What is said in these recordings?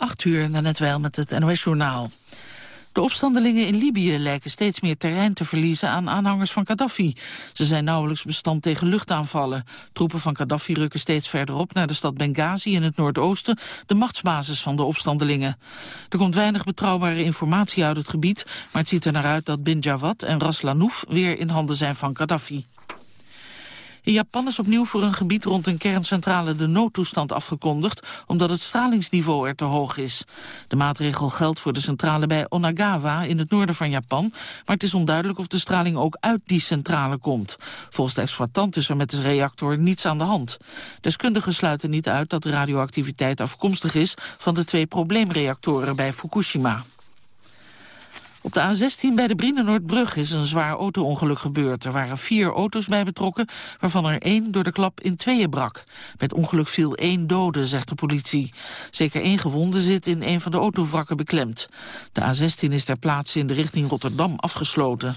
8 uur, net wel met het NOS-journaal. De opstandelingen in Libië lijken steeds meer terrein te verliezen aan aanhangers van Gaddafi. Ze zijn nauwelijks bestand tegen luchtaanvallen. Troepen van Gaddafi rukken steeds verder op naar de stad Benghazi in het noordoosten, de machtsbasis van de opstandelingen. Er komt weinig betrouwbare informatie uit het gebied, maar het ziet er naar uit dat Bin Jawad en Ras Lanouf weer in handen zijn van Gaddafi. In Japan is opnieuw voor een gebied rond een kerncentrale de noodtoestand afgekondigd, omdat het stralingsniveau er te hoog is. De maatregel geldt voor de centrale bij Onagawa in het noorden van Japan, maar het is onduidelijk of de straling ook uit die centrale komt. Volgens de exploitant is er met de reactor niets aan de hand. Deskundigen sluiten niet uit dat de radioactiviteit afkomstig is van de twee probleemreactoren bij Fukushima. Op de A16 bij de Brienenoordbrug is een zwaar auto-ongeluk gebeurd. Er waren vier auto's bij betrokken, waarvan er één door de klap in tweeën brak. Met ongeluk viel één dode, zegt de politie. Zeker één gewonde zit in een van de autovrakken beklemd. De A16 is ter plaatse in de richting Rotterdam afgesloten.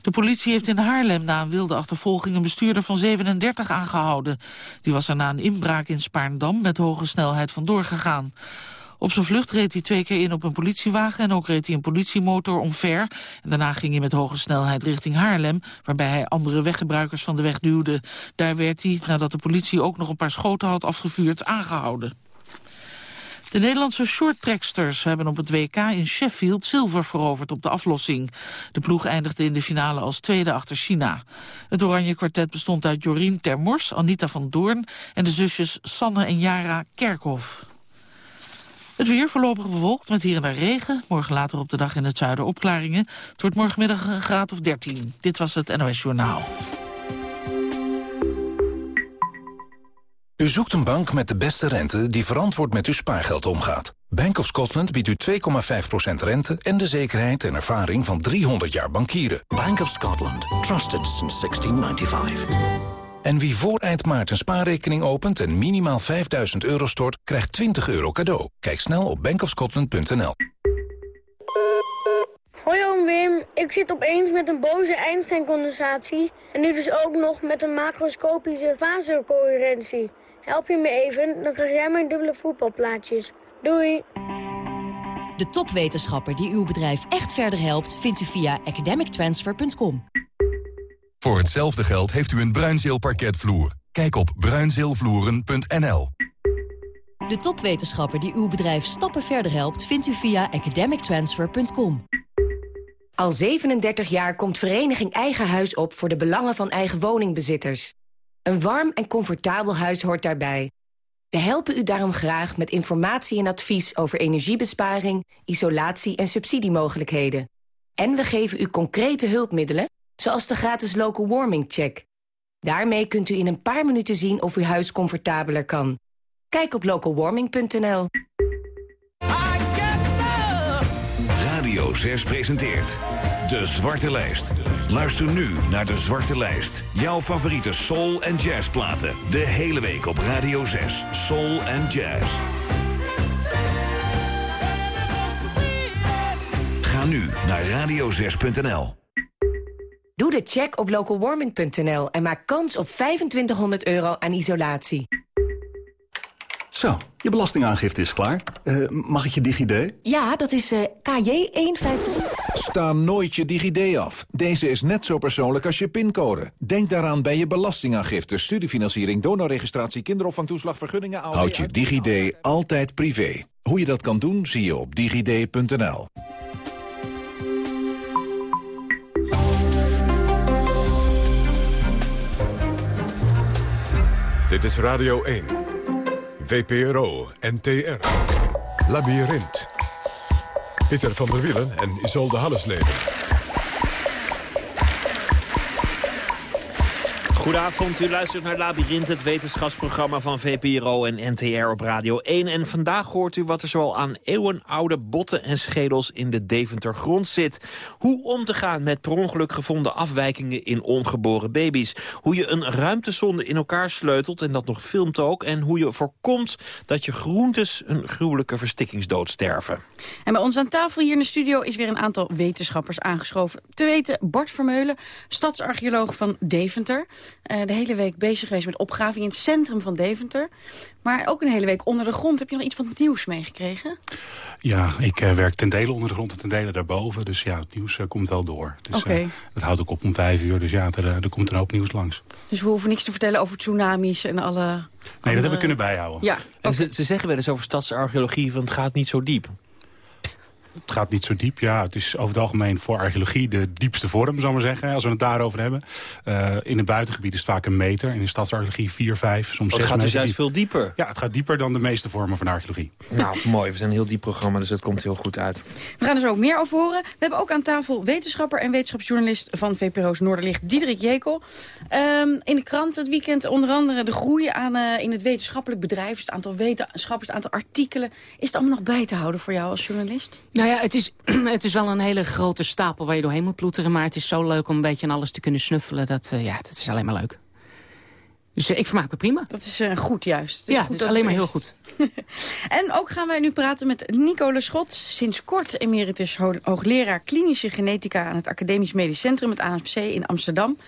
De politie heeft in Haarlem na een wilde achtervolging een bestuurder van 37 aangehouden. Die was er na een inbraak in Spaarndam met hoge snelheid vandoor gegaan. Op zijn vlucht reed hij twee keer in op een politiewagen... en ook reed hij een politiemotor omver. En daarna ging hij met hoge snelheid richting Haarlem... waarbij hij andere weggebruikers van de weg duwde. Daar werd hij, nadat de politie ook nog een paar schoten had afgevuurd, aangehouden. De Nederlandse shorttracksters hebben op het WK in Sheffield zilver veroverd op de aflossing. De ploeg eindigde in de finale als tweede achter China. Het oranje kwartet bestond uit Jorien Termors, Anita van Doorn en de zusjes Sanne en Jara Kerkhoff. Het weer voorlopig bewolkt met hier en daar regen. Morgen later op de dag in het zuiden opklaringen. Het wordt morgenmiddag een graad of 13. Dit was het NOS Journaal. U zoekt een bank met de beste rente die verantwoord met uw spaargeld omgaat. Bank of Scotland biedt u 2,5% rente en de zekerheid en ervaring van 300 jaar bankieren. Bank of Scotland. Trusted since 1695. En wie voor eind maart een spaarrekening opent en minimaal 5000 euro stort, krijgt 20 euro cadeau. Kijk snel op bankofscotland.nl. Hoi oom Wim, ik zit opeens met een boze Einstein-condensatie... en nu dus ook nog met een macroscopische fasecoherentie. Help je me even, dan krijg jij mijn dubbele voetbalplaatjes. Doei! De topwetenschapper die uw bedrijf echt verder helpt... vindt u via academictransfer.com. Voor hetzelfde geld heeft u een bruinzeelparketvloer. Kijk op bruinzeelvloeren.nl. De topwetenschapper die uw bedrijf stappen verder helpt... vindt u via academictransfer.com. Al 37 jaar komt Vereniging Eigen Huis op... voor de belangen van eigen woningbezitters. Een warm en comfortabel huis hoort daarbij. We helpen u daarom graag met informatie en advies... over energiebesparing, isolatie en subsidiemogelijkheden. En we geven u concrete hulpmiddelen zoals de gratis local warming check. Daarmee kunt u in een paar minuten zien of uw huis comfortabeler kan. Kijk op localwarming.nl. Radio 6 presenteert De Zwarte Lijst. Luister nu naar De Zwarte Lijst. Jouw favoriete soul- en jazzplaten. De hele week op Radio 6. Soul en jazz. Ga nu naar radio6.nl. Doe de check op localwarming.nl en maak kans op 2500 euro aan isolatie. Zo, je belastingaangifte is klaar. Uh, mag ik je DigiD? Ja, dat is uh, KJ153. Sta nooit je DigiD af. Deze is net zo persoonlijk als je pincode. Denk daaraan bij je belastingaangifte, studiefinanciering, donorregistratie, kinderopvangtoeslag, vergunningen... Houd je DigiD altijd privé. Hoe je dat kan doen, zie je op digid.nl. Dit is Radio 1. VPRO, NTR. Labyrinth. Pieter van der Wielen en Isolde Hallesleden. Goedenavond, u luistert naar Labyrinth, het wetenschapsprogramma van VPRO en NTR op Radio 1. En vandaag hoort u wat er zoal aan eeuwenoude botten en schedels in de Deventer grond zit. Hoe om te gaan met per ongeluk gevonden afwijkingen in ongeboren baby's. Hoe je een ruimtesonde in elkaar sleutelt en dat nog filmt ook. En hoe je voorkomt dat je groentes een gruwelijke verstikkingsdood sterven. En bij ons aan tafel hier in de studio is weer een aantal wetenschappers aangeschoven. Te weten Bart Vermeulen, stadsarcheoloog van Deventer. Uh, de hele week bezig geweest met opgraving in het centrum van Deventer. Maar ook een hele week onder de grond. Heb je nog iets van het nieuws meegekregen? Ja, ik uh, werk ten dele onder de grond en ten dele daarboven. Dus ja, het nieuws uh, komt wel door. Dus okay. het houdt ook op om vijf uur. Dus ja, er, er komt een hoop nieuws langs. Dus we hoeven niks te vertellen over tsunamis en alle... Nee, andere... dat hebben we kunnen bijhouden. Ja, en ze, ze zeggen wel eens over stadsarcheologie... van het gaat niet zo diep het gaat niet zo diep. Ja, het is over het algemeen voor archeologie de diepste vorm, zal maar zeggen. Als we het daarover hebben. Uh, in het buitengebied is het vaak een meter. En in stadsarcheologie 4, 5, soms 6 meter. Het gaat dus juist veel dieper. Ja, het gaat dieper dan de meeste vormen van archeologie. Nou, mooi. We zijn een heel diep programma, dus het komt heel goed uit. We gaan er zo ook meer over horen. We hebben ook aan tafel wetenschapper en wetenschapsjournalist van VPRO's Noorderlicht, Diederik Jekel. Um, in de krant het weekend onder andere de groei aan, uh, in het wetenschappelijk bedrijf. Het aantal wetenschappers, het aantal artikelen. Is het allemaal nog bij te houden voor jou als journalist? Nou ja, het is, het is wel een hele grote stapel waar je doorheen moet ploeteren. Maar het is zo leuk om een beetje aan alles te kunnen snuffelen. Dat, uh, ja, dat is alleen maar leuk. Dus uh, ik vermaak me prima. Dat is uh, goed juist. Het is ja, goed dat is alleen maar heel goed. en ook gaan wij nu praten met Nico Le Schot. Sinds kort emeritus ho hoogleraar klinische genetica... aan het Academisch Medisch Centrum, het AMC in Amsterdam.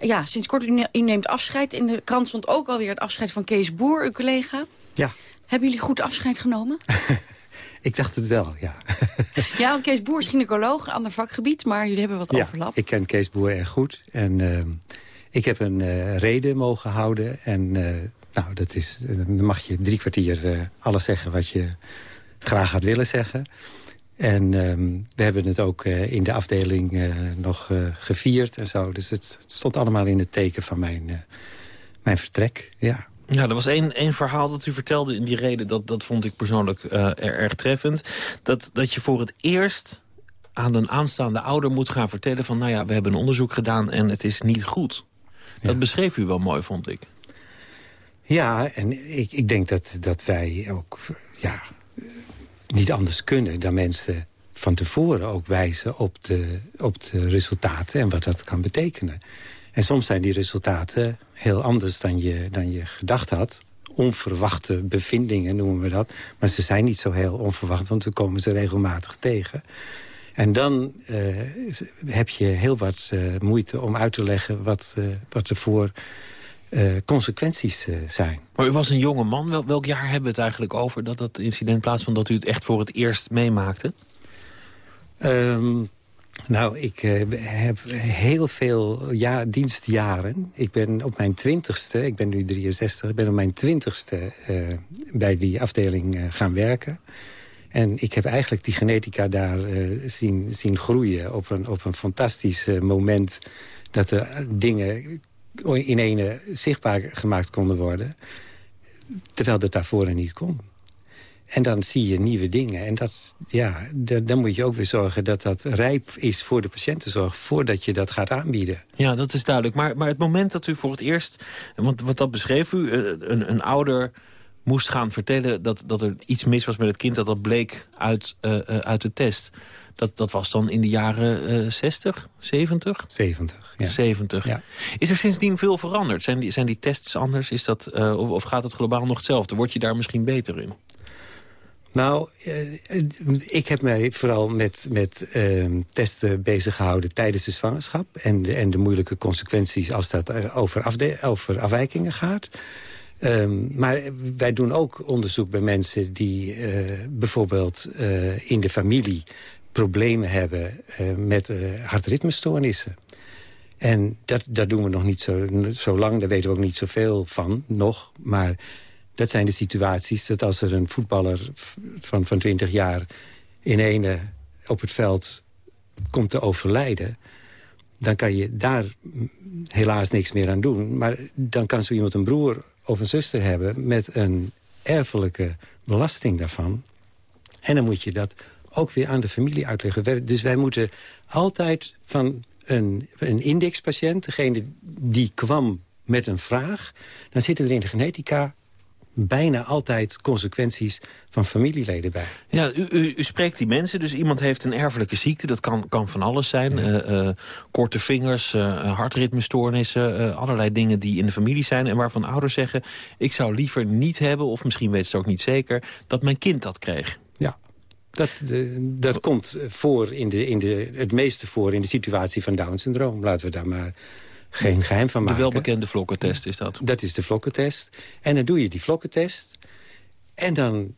Ja, sinds kort u, u neemt afscheid. In de krant stond ook alweer het afscheid van Kees Boer, uw collega. Ja. Hebben jullie goed afscheid genomen? Ik dacht het wel, ja. ja, want Kees Boer is gynaecoloog, een ander vakgebied, maar jullie hebben wat ja, overlap. ik ken Kees Boer erg goed. En uh, ik heb een uh, reden mogen houden. En uh, nou, dat is, dan mag je drie kwartier alles zeggen wat je graag had willen zeggen. En um, we hebben het ook in de afdeling nog gevierd en zo. Dus het, het, stond allemaal in het teken van mijn, mijn vertrek, ja. Ja, er was één, één verhaal dat u vertelde in die reden. Dat, dat vond ik persoonlijk uh, erg treffend. Dat, dat je voor het eerst aan een aanstaande ouder moet gaan vertellen... van nou ja, we hebben een onderzoek gedaan en het is niet goed. Dat beschreef u wel mooi, vond ik. Ja, en ik, ik denk dat, dat wij ook ja, niet anders kunnen dan mensen van tevoren ook wijzen op de, op de resultaten en wat dat kan betekenen. En soms zijn die resultaten heel anders dan je, dan je gedacht had. Onverwachte bevindingen noemen we dat. Maar ze zijn niet zo heel onverwacht, want we komen ze regelmatig tegen. En dan uh, heb je heel wat uh, moeite om uit te leggen wat, uh, wat er voor consequenties zijn. Maar u was een jonge man. Wel, welk jaar hebben we het eigenlijk over dat dat incident plaatsvond... dat u het echt voor het eerst meemaakte? Um, nou, ik uh, heb heel veel ja, dienstjaren. Ik ben op mijn twintigste, ik ben nu 63... ik ben op mijn twintigste uh, bij die afdeling uh, gaan werken. En ik heb eigenlijk die genetica daar zien, zien groeien... op een, op een fantastisch moment dat er dingen in ene zichtbaar gemaakt konden worden... terwijl dat daarvoor niet kon. En dan zie je nieuwe dingen. En dat, ja, dan moet je ook weer zorgen dat dat rijp is voor de patiëntenzorg... voordat je dat gaat aanbieden. Ja, dat is duidelijk. Maar, maar het moment dat u voor het eerst... want wat dat beschreef u, een, een ouder moest gaan vertellen... Dat, dat er iets mis was met het kind, dat dat bleek uit, uh, uh, uit de test. Dat, dat was dan in de jaren uh, 60, 70? 70, ja. 70. Ja. Is er sindsdien veel veranderd? Zijn die, zijn die tests anders? Is dat, uh, of, of gaat het globaal nog hetzelfde? Word je daar misschien beter in? Nou, ik heb mij vooral met, met uh, testen bezig gehouden tijdens de zwangerschap... En de, en de moeilijke consequenties als dat over, afde over afwijkingen gaat. Um, maar wij doen ook onderzoek bij mensen die uh, bijvoorbeeld uh, in de familie problemen hebben met hartritmestoornissen. En dat, dat doen we nog niet zo, zo lang, daar weten we ook niet zoveel van nog. Maar dat zijn de situaties dat als er een voetballer van, van 20 jaar... in ene op het veld komt te overlijden... dan kan je daar helaas niks meer aan doen. Maar dan kan zo iemand een broer of een zuster hebben... met een erfelijke belasting daarvan. En dan moet je dat ook weer aan de familie uitleggen. Dus wij moeten altijd van een, een indexpatiënt... degene die kwam met een vraag... dan zitten er in de genetica bijna altijd consequenties van familieleden bij. Ja, u, u, u, spreekt die mensen, dus iemand heeft een erfelijke ziekte. Dat kan, kan van alles zijn. Ja. Uh, uh, korte vingers, uh, hartritmestoornissen, allerlei dingen die in de familie zijn... en waarvan ouders zeggen, ik zou liever niet hebben... of misschien weet ze het ook niet zeker, dat mijn kind dat kreeg. Ja, dat, de, dat komt voor in de, in de, het meeste voor in de situatie van Down-syndroom. Laten we daar maar geen geheim van maken. De welbekende vlokkentest is dat? Dat is de vlokkentest. En dan doe je die vlokkentest. En dan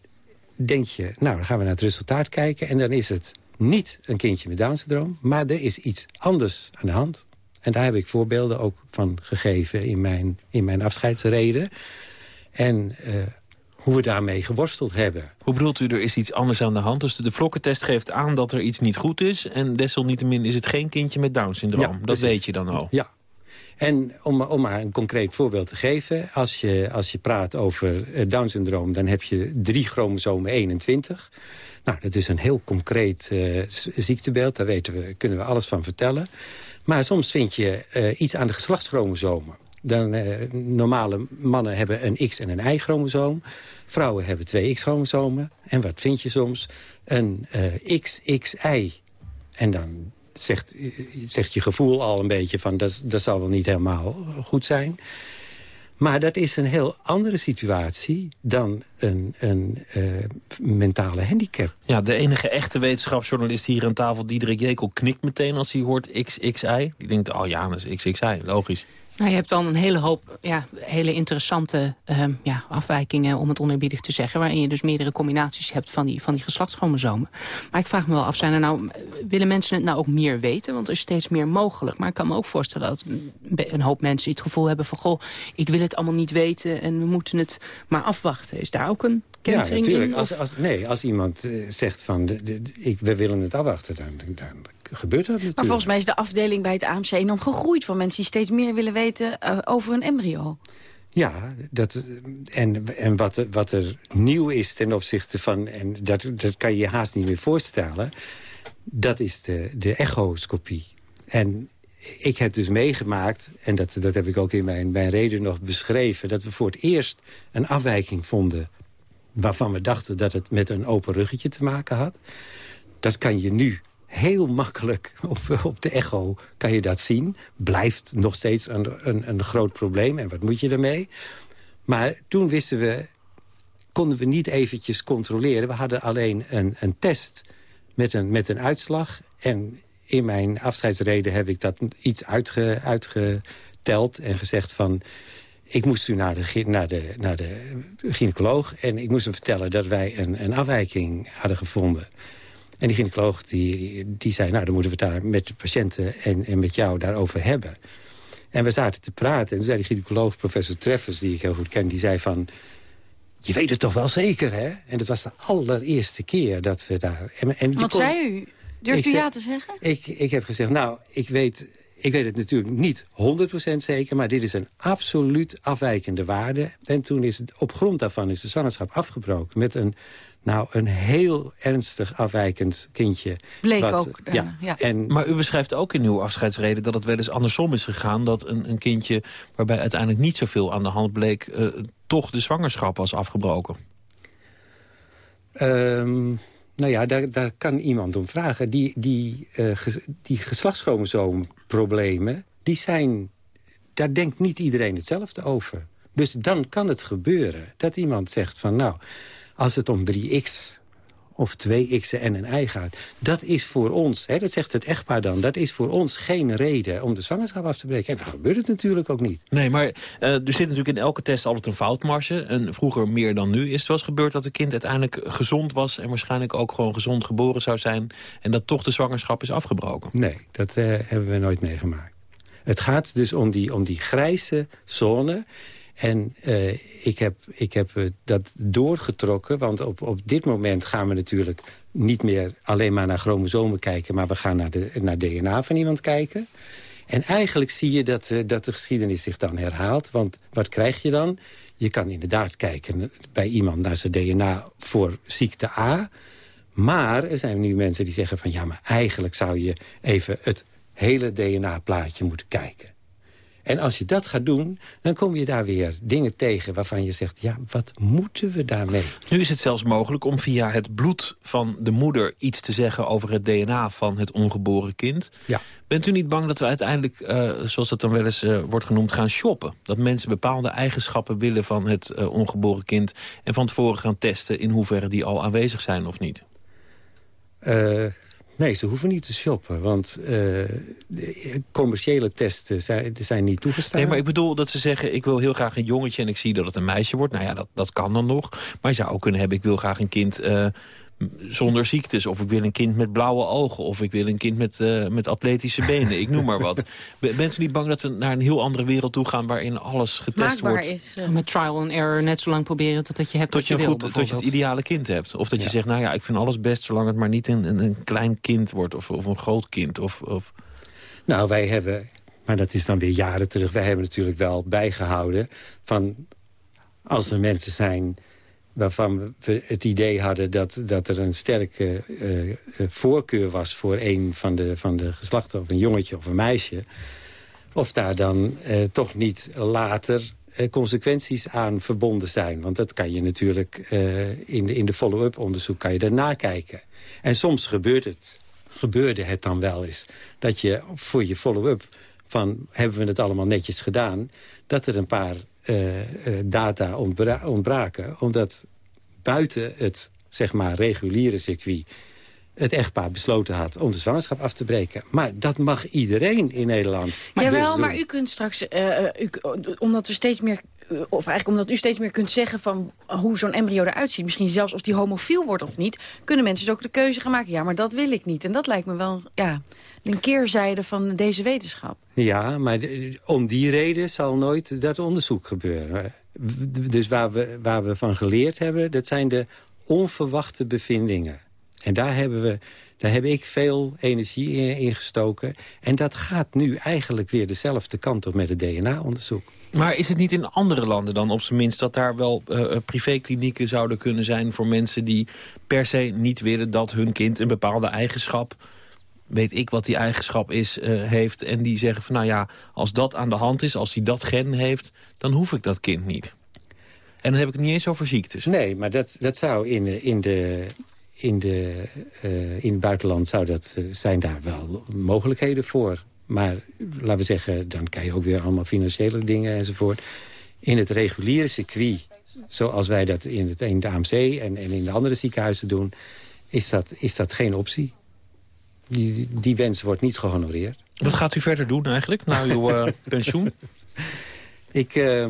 denk je, nou, dan gaan we naar het resultaat kijken. En dan is het niet een kindje met Down-syndroom... maar er is iets anders aan de hand. En daar heb ik voorbeelden ook van gegeven in mijn, in mijn afscheidsreden. En uh, hoe we daarmee geworsteld hebben. Hoe bedoelt u, er is iets anders aan de hand? Dus de, vlokkentest geeft aan dat er iets niet goed is... en desalniettemin is het geen kindje met Down-syndroom. Ja, dat weet je dan al. Ja, en om, om maar een concreet voorbeeld te geven... als je, als je praat over Down-syndroom... dan heb je drie chromosomen 21. Nou, dat is een heel concreet uh, ziektebeeld. Daar weten we, kunnen we alles van vertellen. Maar soms vind je uh, iets aan de geslachtschromosomen. Dan, normale mannen hebben een X- en een Y-chromosoom. Vrouwen hebben twee X-chromosomen. En wat vind je soms? Een XXY. En dan zegt, zegt je gevoel al een beetje van... Dat, dat zal wel niet helemaal goed zijn. Maar dat is een heel andere situatie dan een, een uh, mentale handicap. Ja, de enige echte wetenschapsjournalist hier aan tafel, Diederik Jekel, knikt meteen als hij hoort XXI. Die denkt, oh ja, dat is XXI, logisch. Nou, je hebt dan een hele hoop ja, hele interessante uh, ja, afwijkingen, om het oneerbiedig te zeggen, waarin je dus meerdere combinaties hebt van die, van die geslachtschromosomen. Maar ik vraag me wel af, zijn er nou, willen mensen het nou ook meer weten? Want er is steeds meer mogelijk. Maar ik kan me ook voorstellen dat een hoop mensen het gevoel hebben van, goh, ik wil het allemaal niet weten en we moeten het maar afwachten. Is daar ook een ja, natuurlijk. Als, als, nee, als iemand uh, zegt van de, de, ik, we willen het afwachten, dan, dan gebeurt dat natuurlijk. Maar volgens mij is de afdeling bij het AMC enorm gegroeid... van mensen die steeds meer willen weten uh, over een embryo. Ja, dat, en, en wat, wat er nieuw is ten opzichte van... en dat, dat kan je je haast niet meer voorstellen... dat is de, de echoscopie. En ik heb dus meegemaakt, en dat, dat heb ik ook in mijn, mijn reden nog beschreven... dat we voor het eerst een afwijking vonden waarvan we dachten dat het met een open ruggetje te maken had. Dat kan je nu heel makkelijk op, op de echo kan je dat zien. Blijft nog steeds een, een, een groot probleem. En wat moet je ermee? Maar toen wisten we, konden we niet eventjes controleren. We hadden alleen een, een test met een, met een uitslag. En in mijn afscheidsreden heb ik dat iets uitge, uitgeteld en gezegd van ik moest toen naar de, naar, de, naar de gynaecoloog... en ik moest hem vertellen dat wij een, een afwijking hadden gevonden. En die gynaecoloog die, die zei, nou, dan moeten we het daar met de patiënten en, en met jou daarover hebben. En we zaten te praten en toen zei de gynaecoloog, professor Treffers... die ik heel goed ken, die zei van... Je weet het toch wel zeker, hè? En dat was de allereerste keer dat we daar... En, en Wat zei u? Durft u ja te zeggen? Ik, ik heb gezegd, nou, ik weet ik weet het natuurlijk niet 100% zeker... maar dit is een absoluut afwijkende waarde. En toen is het op grond daarvan is de zwangerschap afgebroken... met een, nou, een heel ernstig afwijkend kindje. Bleek wat, ook. Uh, ja. ja. En, maar u beschrijft ook in uw afscheidsreden... dat het wel eens andersom is gegaan. Dat een, een kindje waarbij uiteindelijk niet zoveel aan de hand bleek... Uh, toch de zwangerschap was afgebroken. Um, nou ja, daar, daar kan iemand om vragen. Die, die, uh, ges, die geslachtschromosoomproblemen, die zijn... daar denkt niet iedereen hetzelfde over. Dus dan kan het gebeuren dat iemand zegt van... nou, als het om 3x of twee x'en en een ei gaat. Dat is voor ons, hè, dat zegt het echtpaar dan... dat is voor ons geen reden om de zwangerschap af te breken. En dan gebeurt het natuurlijk ook niet. Nee, maar uh, er zit natuurlijk in elke test altijd een foutmarge. En vroeger meer dan nu is het wel eens gebeurd dat het kind uiteindelijk gezond was... en waarschijnlijk ook gewoon gezond geboren zou zijn... en dat toch de zwangerschap is afgebroken. Nee, dat uh, hebben we nooit meegemaakt. Het gaat dus om die, om die grijze zone en uh, ik heb, ik heb uh, dat doorgetrokken, want op, op dit moment gaan we natuurlijk niet meer alleen maar naar chromosomen kijken... maar we gaan naar, de, naar DNA van iemand kijken. En eigenlijk zie je dat, uh, dat de geschiedenis zich dan herhaalt. Want wat krijg je dan? Je kan inderdaad kijken bij iemand naar zijn DNA voor ziekte A. Maar er zijn nu mensen die zeggen van... ja, maar eigenlijk zou je even het hele DNA-plaatje moeten kijken. En als je dat gaat doen, dan kom je daar weer dingen tegen... waarvan je zegt, ja, wat moeten we daarmee? Nu is het zelfs mogelijk om via het bloed van de moeder... iets te zeggen over het DNA van het ongeboren kind. Ja. Bent u niet bang dat we uiteindelijk, uh, zoals dat dan wel eens uh, wordt genoemd... gaan shoppen? Dat mensen bepaalde eigenschappen willen van het uh, ongeboren kind... en van tevoren gaan testen in hoeverre die al aanwezig zijn of niet? Nee, ze hoeven niet te shoppen, want uh, commerciële testen zijn, zijn niet toegestaan. Nee, maar ik bedoel dat ze zeggen, ik wil heel graag een jongetje... en ik zie dat het een meisje wordt. Nou ja, dat, dat kan dan nog. Maar je zou ook kunnen hebben, ik wil graag een kind... Uh, zonder ziektes. Of ik wil een kind met blauwe ogen. Of ik wil een kind met, uh, met atletische benen. Ik noem maar wat. Bent u niet bang dat we naar een heel andere wereld toe gaan... waarin alles getest Maakbaar wordt? Is, uh... Met trial and error net zo lang proberen totdat je hebt tot je, je, wil, tot je het ideale kind hebt. Of dat je zegt, nou ja, ik vind alles best... zolang het maar niet een, een, een klein kind wordt. Of, of een groot kind. Of, of... Nou, wij hebben... Maar dat is dan weer jaren terug. Wij hebben natuurlijk wel bijgehouden van... als er mensen zijn waarvan we het idee hadden dat, dat er een sterke uh, voorkeur was... voor een van de, van de geslachten, of een jongetje of een meisje... of daar dan uh, toch niet later consequenties aan verbonden zijn. Want dat kan je natuurlijk in de, in de follow-up onderzoek kan je daarna kijken. En soms gebeurt het, gebeurde het dan wel eens... dat je voor je follow-up van hebben we het allemaal netjes gedaan... dat er een paar data ontbra ontbraken. Omdat buiten het zeg maar, reguliere circuit het echtpaar besloten had om de zwangerschap af te breken. Maar dat mag iedereen in Nederland. Maar Jawel, dus maar u kunt straks, uh, u, omdat er steeds meer of eigenlijk omdat u steeds meer kunt zeggen van hoe zo'n embryo eruit ziet. Misschien zelfs of die homofiel wordt of niet. Kunnen mensen dus ook de keuze gaan maken. Ja, maar dat wil ik niet. En dat lijkt me wel ja, een keerzijde van deze wetenschap. Ja, maar om die reden zal nooit dat onderzoek gebeuren. Dus waar we, waar we van geleerd hebben, dat zijn de onverwachte bevindingen. En daar hebben we... Daar heb ik veel energie in gestoken. En dat gaat nu eigenlijk weer dezelfde kant op met het DNA-onderzoek. Maar is het niet in andere landen dan op zijn minst... dat daar wel uh, privéklinieken zouden kunnen zijn voor mensen die per se niet willen... dat hun kind een bepaalde eigenschap weet ik wat die eigenschap is, uh, heeft... en die zeggen van nou ja, als dat aan de hand is, als hij dat gen heeft... dan hoef ik dat kind niet. En dan heb ik het niet eens over ziektes. Nee, maar dat, dat zou in, in, de, in, de, in het buitenland zou dat, zijn daar wel mogelijkheden voor. Maar laten we zeggen, dan krijg je ook weer allemaal financiële dingen enzovoort. In het reguliere circuit, zoals wij dat in het, in de AMC en, en in de andere ziekenhuizen doen... is dat, is dat geen optie. Die, die wens wordt niet gehonoreerd. Wat gaat u verder doen eigenlijk, na uw uh, pensioen? Ik uh,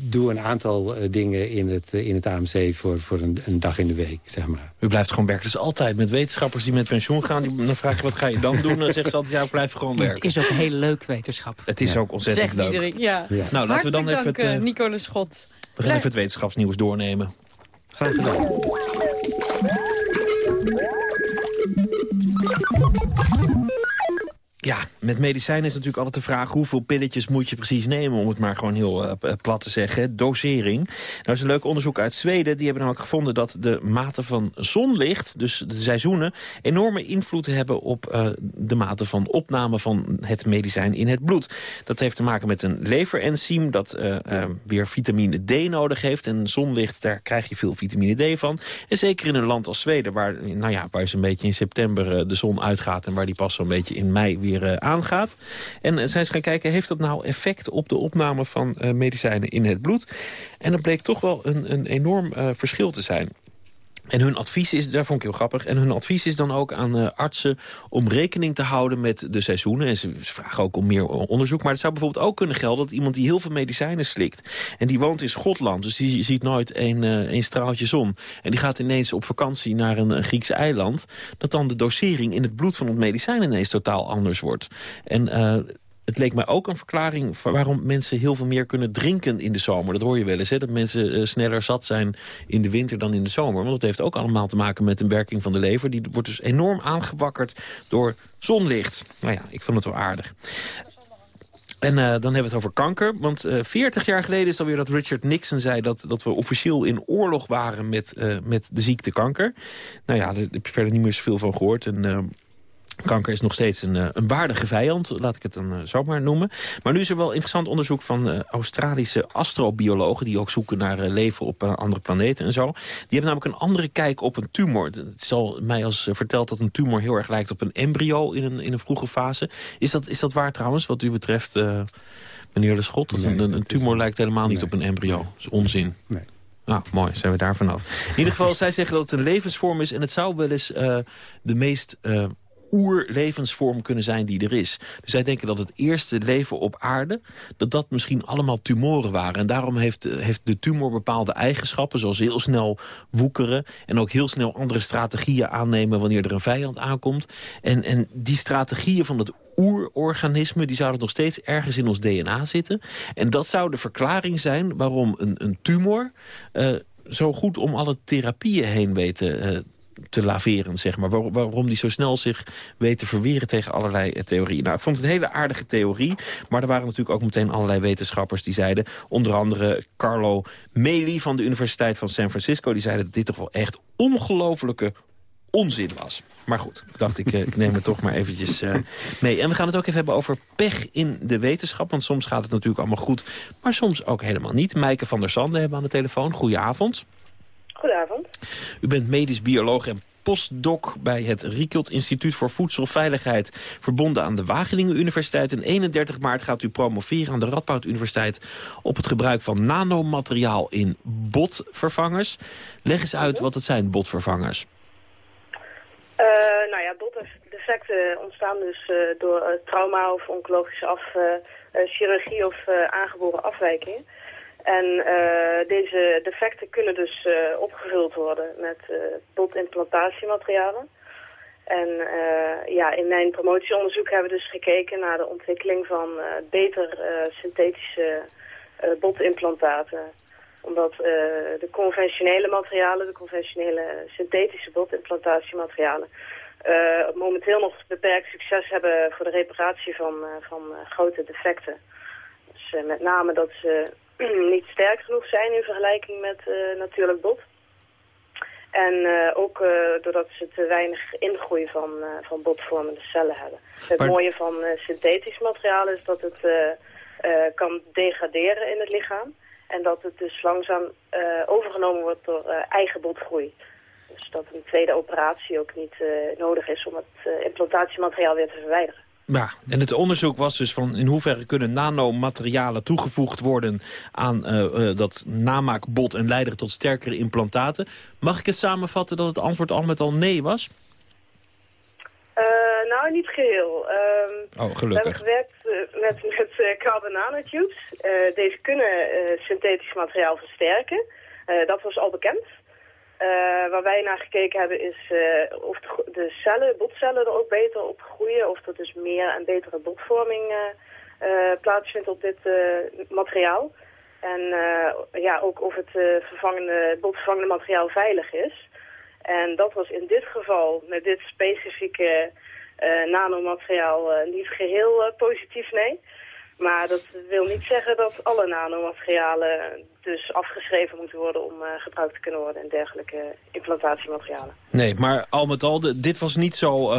doe een aantal uh, dingen in het, in het AMC voor, voor een, een, dag in de week, zeg maar. U blijft gewoon werken. Dus altijd met wetenschappers die met pensioen gaan... Die, dan vraag je, wat ga je dan doen? Dan zegt ze altijd, ja, ik blijf gewoon werken. Het is ook een hele leuk wetenschap. Het is ja. ook ontzettend Zegt leuk. Iedereen, ja. ja. Nou, laten we dan even dank, het... Uh, Nicole Schot. We gaan even het wetenschapsnieuws doornemen. Graag gedaan. Ja, met medicijnen is natuurlijk altijd de vraag... hoeveel pilletjes moet je precies nemen, om het maar gewoon heel uh, plat te zeggen. Dosering. Nou is een leuk onderzoek uit Zweden. Die hebben namelijk gevonden dat de mate van zonlicht... dus de seizoenen, enorme invloed hebben op uh, de mate van opname... van het medicijn in het bloed. Dat heeft te maken met een leverenzym... dat uh, weer vitamine D nodig heeft. En zonlicht, daar krijg je veel vitamine D van. En zeker in een land als Zweden... waar, nou ja, waar een beetje in september de zon uitgaat... en waar die pas zo'n beetje in mei weer uh, aangaat. En uh, zijn ze gaan kijken, heeft dat nou effect op de opname van uh, medicijnen in het bloed? En dat bleek toch wel een, een enorm verschil te zijn. En hun advies is, daar vond ik heel grappig... en hun advies is dan ook aan uh, artsen om rekening te houden met de seizoenen. En ze, vragen ook om meer onderzoek. Maar het zou bijvoorbeeld ook kunnen gelden dat iemand die heel veel medicijnen slikt... en die woont in Schotland, dus die ziet nooit een, uh, een straaltje zon... en die gaat ineens op vakantie naar een, Griekse eiland... dat dan de dosering in het bloed van het medicijn ineens totaal anders wordt. En... Uh, het leek mij ook een verklaring waarom mensen heel veel meer kunnen drinken in de zomer. Dat hoor je wel eens, hè? dat mensen uh, sneller zat zijn in de winter dan in de zomer. Want dat heeft ook allemaal te maken met een werking van de lever. Die wordt dus enorm aangewakkerd door zonlicht. Nou ja, ik vond het wel aardig. En uh, dan hebben we het over kanker. Want uh, 40 jaar geleden is alweer dat Richard Nixon zei... dat, dat we officieel in oorlog waren met, met de ziekte kanker. Nou ja, daar heb je verder niet meer zoveel van gehoord. En Kanker is nog steeds een, een waardige vijand, laat ik het dan uh, zo maar noemen. Maar nu is er wel interessant onderzoek van uh, Australische astrobiologen... die ook zoeken naar leven op andere planeten en zo. Die hebben namelijk een andere kijk op een tumor. Het is al mij als verteld dat een tumor heel erg lijkt op een embryo... in een, in een vroege fase. Is dat, is dat waar trouwens, wat u betreft, meneer de Schot? Dat nee, een, een tumor is... lijkt helemaal niet nee. op een embryo. Dat is onzin. Nee. Nou, mooi, zijn we daar vanaf. In ieder geval, zij zeggen dat het een levensvorm is... en het zou wel eens uh, de meest uh, oerlevensvorm kunnen zijn die er is. Dus zij denken dat het eerste leven op aarde... dat dat misschien allemaal tumoren waren. En daarom heeft, heeft de tumor bepaalde eigenschappen... zoals heel snel woekeren... en ook heel snel andere strategieën aannemen... wanneer er een vijand aankomt. En, en die strategieën van het oerorganisme... die zouden nog steeds ergens in ons DNA zitten. En dat zou de verklaring zijn waarom een, een tumor... Uh, zo goed om alle therapieën heen weten uh, te laveren, zeg maar. Waar, waarom die zo snel zich weet te verweren tegen allerlei uh, theorieën. Nou, ik vond het een hele aardige theorie. Maar er waren natuurlijk ook meteen allerlei wetenschappers die zeiden... onder andere Carlo Meli van de Universiteit van San Francisco... die zeiden dat dit toch wel echt ongelofelijke onzin was. Maar goed, dacht ik, ik neem het toch maar eventjes uh, mee. En we gaan het ook even hebben over pech in de wetenschap. Want soms gaat het natuurlijk allemaal goed, maar soms ook helemaal niet. Meike van der Sande hebben aan de telefoon. Goedenavond. Goedenavond. U bent medisch bioloog en postdoc bij het Riekelt Instituut voor Voedselveiligheid... verbonden aan de Wageningen Universiteit. En 31 maart gaat u promoveren aan de Radboud Universiteit... op het gebruik van nanomateriaal in botvervangers. Leg eens uit wat het zijn, botvervangers. Uh, nou ja, botdefecten ontstaan dus uh, door uh, trauma of oncologische af, chirurgie of aangeboren afwijkingen. En deze defecten kunnen dus opgevuld worden met botimplantatiematerialen. En ja, in mijn promotieonderzoek hebben we dus gekeken naar de ontwikkeling van beter synthetische botimplantaten omdat de conventionele materialen, de conventionele synthetische botimplantatiematerialen, momenteel nog beperkt succes hebben voor de reparatie van, van grote defecten. Dus met name dat ze niet sterk genoeg zijn in vergelijking met natuurlijk bot. En ook doordat ze te weinig ingroei van, van botvormende cellen hebben. Het mooie van synthetisch materiaal is dat het kan degraderen in het lichaam. En dat het dus langzaam overgenomen wordt door eigen botgroei. Dus dat een tweede operatie ook niet nodig is om het implantatiemateriaal weer te verwijderen. Ja, en het onderzoek was dus van in hoeverre kunnen nanomaterialen toegevoegd worden aan dat namaakbot en leiden tot sterkere implantaten. Mag ik het samenvatten dat het antwoord al met al nee was? nou, niet geheel. Um, oh, gelukkig. We hebben gewerkt uh, met, met uh, carbon nanotubes. Uh, deze kunnen synthetisch materiaal versterken. dat was al bekend. Waar wij naar gekeken hebben is of de, de, cellen, botcellen er ook beter op groeien. Of er dus meer en betere botvorming plaatsvindt op dit materiaal. En ja, ook of het vervangende, botvervangende materiaal veilig is. En dat was in dit geval, met dit specifieke nanomateriaal niet geheel positief, nee. Maar dat wil niet zeggen dat alle nanomaterialen dus afgeschreven moeten worden om gebruikt te kunnen worden in dergelijke implantatiematerialen. Nee, maar al met al, dit was niet zo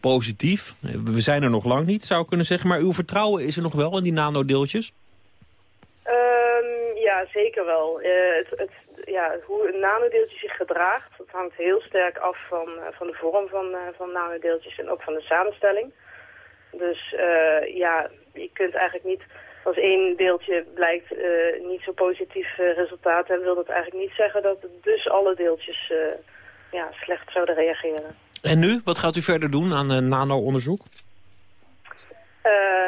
positief. We zijn er nog lang niet, zou ik kunnen zeggen. Maar uw vertrouwen is er nog wel in die nanodeeltjes? Um, ja, zeker wel. het, het ja, hoe een nanodeeltje zich gedraagt, dat hangt heel sterk af van, uh, van de vorm van, uh, van nanodeeltjes en ook van de samenstelling. Dus uh, ja, je kunt eigenlijk niet, als één deeltje blijkt niet zo positief resultaat hebben, wil dat eigenlijk niet zeggen dat dus alle deeltjes ja, slecht zouden reageren. En nu? Wat gaat u verder doen aan nano-onderzoek?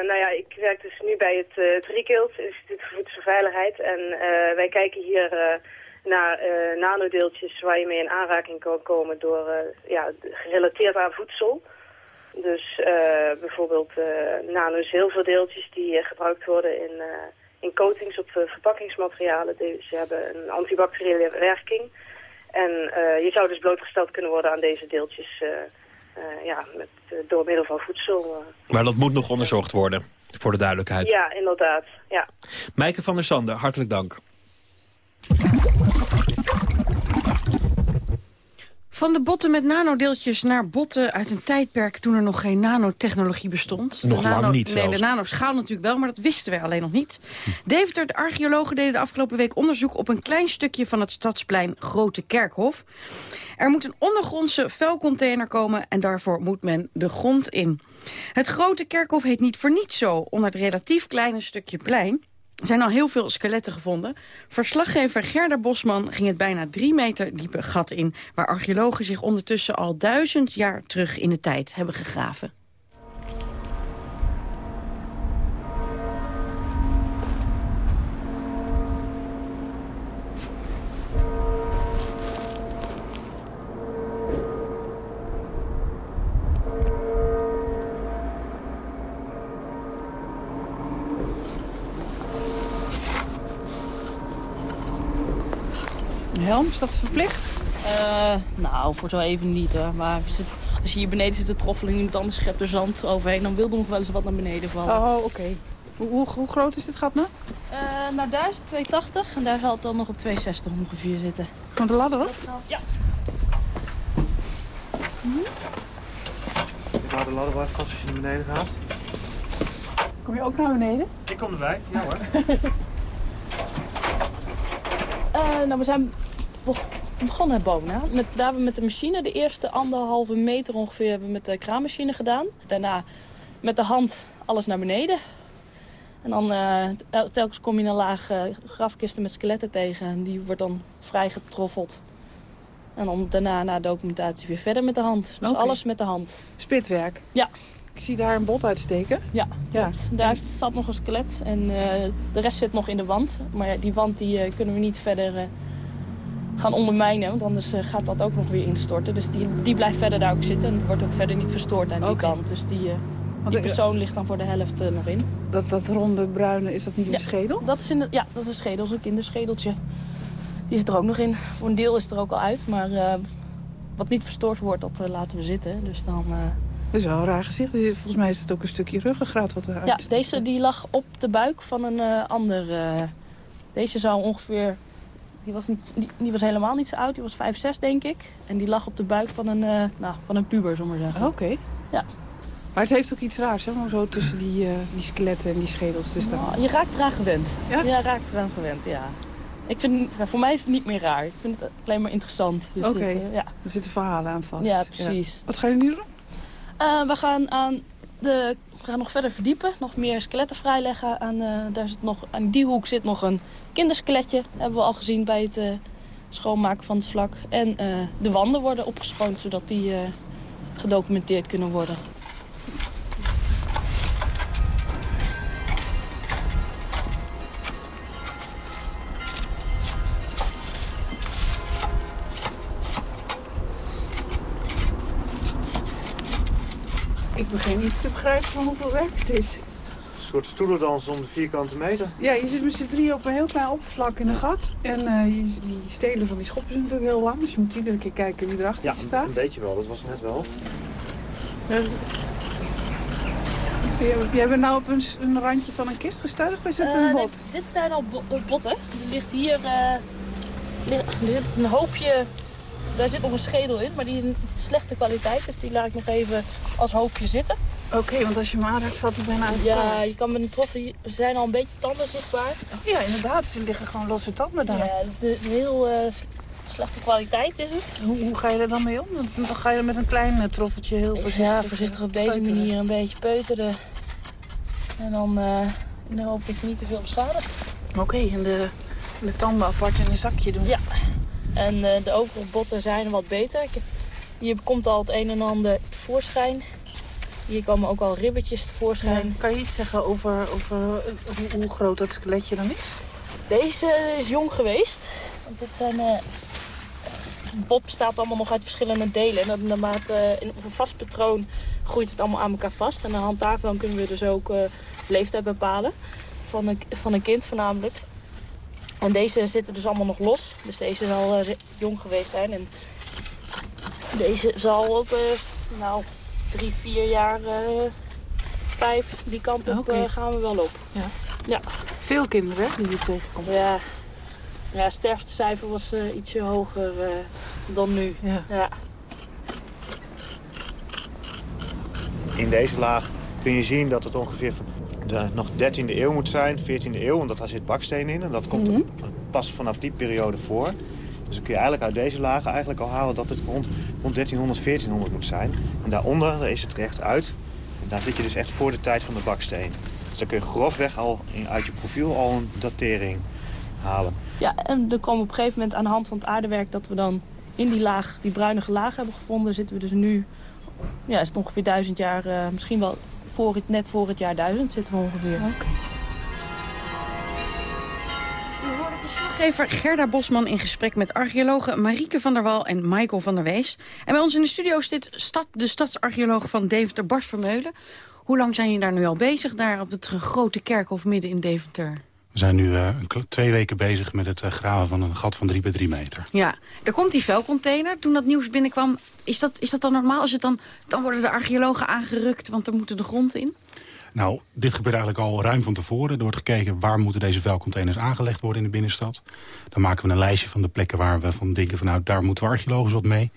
nou ja, ik werk dus nu bij het, uh, het Instituut voor Voedselveiligheid. En wij kijken hier naar nanodeeltjes waar je mee in aanraking kan komen door, ja, gerelateerd aan voedsel. Dus uh, bijvoorbeeld nanozilverdeeltjes die gebruikt worden in, in coatings op verpakkingsmaterialen. Ze hebben een antibacteriële werking. En je zou dus blootgesteld kunnen worden aan deze deeltjes ja, met, door middel van voedsel. Maar dat moet nog onderzocht worden, voor de duidelijkheid. Ja, inderdaad. Ja. Meike van der Sande, hartelijk dank. Van de botten met nanodeeltjes naar botten uit een tijdperk toen er nog geen nanotechnologie bestond. Nog nano, lang niet Nee, de nanoschaal natuurlijk wel, maar dat wisten wij alleen nog niet. Deventer, de archeologen, deden de afgelopen week onderzoek op een klein stukje van het stadsplein Grote Kerkhof. Er moet een ondergrondse vuilcontainer komen en daarvoor moet men de grond in. Het Grote Kerkhof heet niet voor niets zo, onder het relatief kleine stukje plein Er zijn al heel veel skeletten gevonden. Verslaggever Gerda Bosman ging het bijna drie meter diepe gat in... waar archeologen zich ondertussen al duizend jaar terug in de tijd hebben gegraven. Is dat verplicht? Uh, nou, voor zo even niet hoor. Maar als je hier beneden zit te troffelen en iemand anders schept er zand overheen... dan wil er nog wel eens wat naar beneden vallen. Oh, oké. Hoe, hoe, hoe, groot is dit gat nou? Uh, nou, daar is het 280 en daar zal het dan nog op 260 ongeveer zitten. Van de ladder op? Ja. Ik hou de ladder wel vast als je naar beneden gaat. Kom je ook naar beneden? Ik kom erbij, ja hoor. Uh, nou, we zijn begonnen boven. Met, daar we met de machine de eerste anderhalve meter ongeveer hebben we met de kraanmachine gedaan. Daarna met de hand alles naar beneden. En dan uh, telkens kom je een laag uh, grafkisten met skeletten tegen. En die wordt dan vrijgetroffeld. En dan daarna na documentatie weer verder met de hand. Dus okay. alles met de hand. Spitwerk? Ja. Ik zie daar een bot uitsteken. Ja, ja. daar staat nog een skelet en uh, de rest zit nog in de wand. Maar ja, die wand die, kunnen we niet verder gaan ondermijnen, want anders gaat dat ook nog weer instorten. Dus die, die blijft verder daar ook zitten en wordt ook verder niet verstoord aan die okay. kant. Dus die, die persoon ligt dan voor de helft nog in. Dat, dat ronde bruine, is dat niet ja, een schedel? Dat is in de, ja, dat is een schedel, een kinderschedeltje. Die zit er ook nog in. Voor een deel is het er ook al uit, maar wat niet verstoord wordt, dat laten we zitten. Dus dan... Dat is wel een raar gezicht. Volgens mij is het ook een stukje ruggengraat wat eruit Ja, deze die lag op de buik van een ander. Deze zou ongeveer... Die was, niet, die, die, was helemaal niet zo oud. Die was 5, 6 denk ik. En die lag op de buik van een, uh, nou, van een puber, zullen we maar zeggen. Oké. Okay. Ja. Maar het heeft ook iets raars, hè? Om zo tussen die, die skeletten en die schedels te staan. Nou, je raakt eraan gewend. Ja? Ja, raakt eraan gewend, ja. Ik vind, voor mij is het niet meer raar. Ik vind het alleen maar interessant. Dus Oké, okay. ja. er zitten verhalen aan vast. Ja, precies. Ja. Wat ga je nu doen? We, gaan aan de, we gaan nog verder verdiepen, nog meer skeletten vrijleggen. Aan, uh, daar zit nog, aan die hoek zit nog een kinderskeletje, hebben we al gezien bij het uh, schoonmaken van het vlak. En de wanden worden opgeschoond, zodat die gedocumenteerd kunnen worden. Ik begin iets te begrijpen van hoeveel werk het is. Een soort stoelendans om de vierkante meter. Ja, je zit met z'n drieën op een heel klein oppervlak in een gat. En uh, die stelen van die schoppen zijn natuurlijk heel lang. Dus je moet iedere keer kijken wie erachter ja, staat. een beetje wel. Dat was net wel. Uh, Jij bent nou op een, een, randje van een kist gestaan of is het uh, een bot? Nee, dit zijn al bo botten. Er ligt hier ligt een hoopje daar zit nog een schedel in, maar die is in slechte kwaliteit. Dus die laat ik nog even als hoopje zitten. Oké, okay, want als je hem aanraakt valt hij bijna uit Ja, je kan met een troffen... Er zijn al een beetje tanden zichtbaar. Ja, inderdaad. Ze liggen gewoon losse tanden daar. Ja, het is een heel uh, slechte kwaliteit is het. Hoe, hoe, ga je er dan mee om? Dan ga je er met een klein uh, troffeltje heel voorzichtig... Ja, voorzichtig op deze peuteren. manier een beetje peuteren. En dan, uh, dan hoop ik dat je niet te veel beschadigt. Oké, okay, en de, de tanden apart in een zakje doen. Ja. En uh, de overige botten zijn wat beter. Hier komt al het een en ander tevoorschijn. Hier komen ook al ribbetjes tevoorschijn. Ja, kan je iets zeggen over, over hoe, hoe, groot dat skeletje dan is? Deze is jong geweest. Want dit zijn... Uh, het bot bestaat allemaal nog uit verschillende delen. En naarmate in, op een vast patroon groeit het allemaal aan elkaar vast. En aan de hand daarvan kunnen we dus ook uh, leeftijd bepalen. Van een, van een kind voornamelijk. En deze zitten dus allemaal nog los. Dus deze zal uh, jong geweest zijn. En deze zal ook, uh, nou, drie, vier jaar, uh, vijf, die kant op okay. gaan we wel op. Ja. ja. Veel kinderen die je tegenkomt. Ja, ja sterftecijfer was ietsje hoger dan nu. Ja. ja. In deze laag kun je zien dat het ongeveer de, nog 13e eeuw moet zijn, 14e eeuw, want daar zit baksteen in. En dat komt mm -hmm. pas vanaf die periode voor. Dus dan kun je eigenlijk uit deze lagen eigenlijk al halen dat het rond, rond 1300, 1400 moet zijn. En daaronder, daar is het recht uit. En daar zit je dus echt voor de tijd van de baksteen. Dus dan kun je grofweg al in, uit je profiel al een datering halen. Ja, en er kwam op een gegeven moment aan de hand van het aardewerk... dat we dan in die laag, die bruinige laag hebben gevonden... zitten we dus nu, ja, is het ongeveer duizend jaar... Uh, misschien wel voor het, net voor het jaar duizend zitten we ongeveer. Oké. Verslaggever Gerda Bosman in gesprek met archeologen Marieke van der Wal en Michael van der Wees. En bij ons in de studio zit stad, de stadsarcheoloog van Deventer, Bart Vermeulen. Hoe lang zijn jullie daar nu al bezig, daar op het grote kerkhof midden in Deventer? We zijn nu uh, twee weken bezig met het uh, graven van een gat van 3 bij 3 meter. Ja, er komt die vuilcontainer. Toen dat nieuws binnenkwam, is dat, is dat dan normaal? Is het dan, dan worden de archeologen aangerukt, want er moeten de grond in? Nou, dit gebeurt eigenlijk al ruim van tevoren. Er wordt gekeken waar moeten deze vuilcontainers aangelegd worden in de binnenstad. Dan maken we een lijstje van de plekken waar we van denken van nou daar moeten we archeologisch wat mee.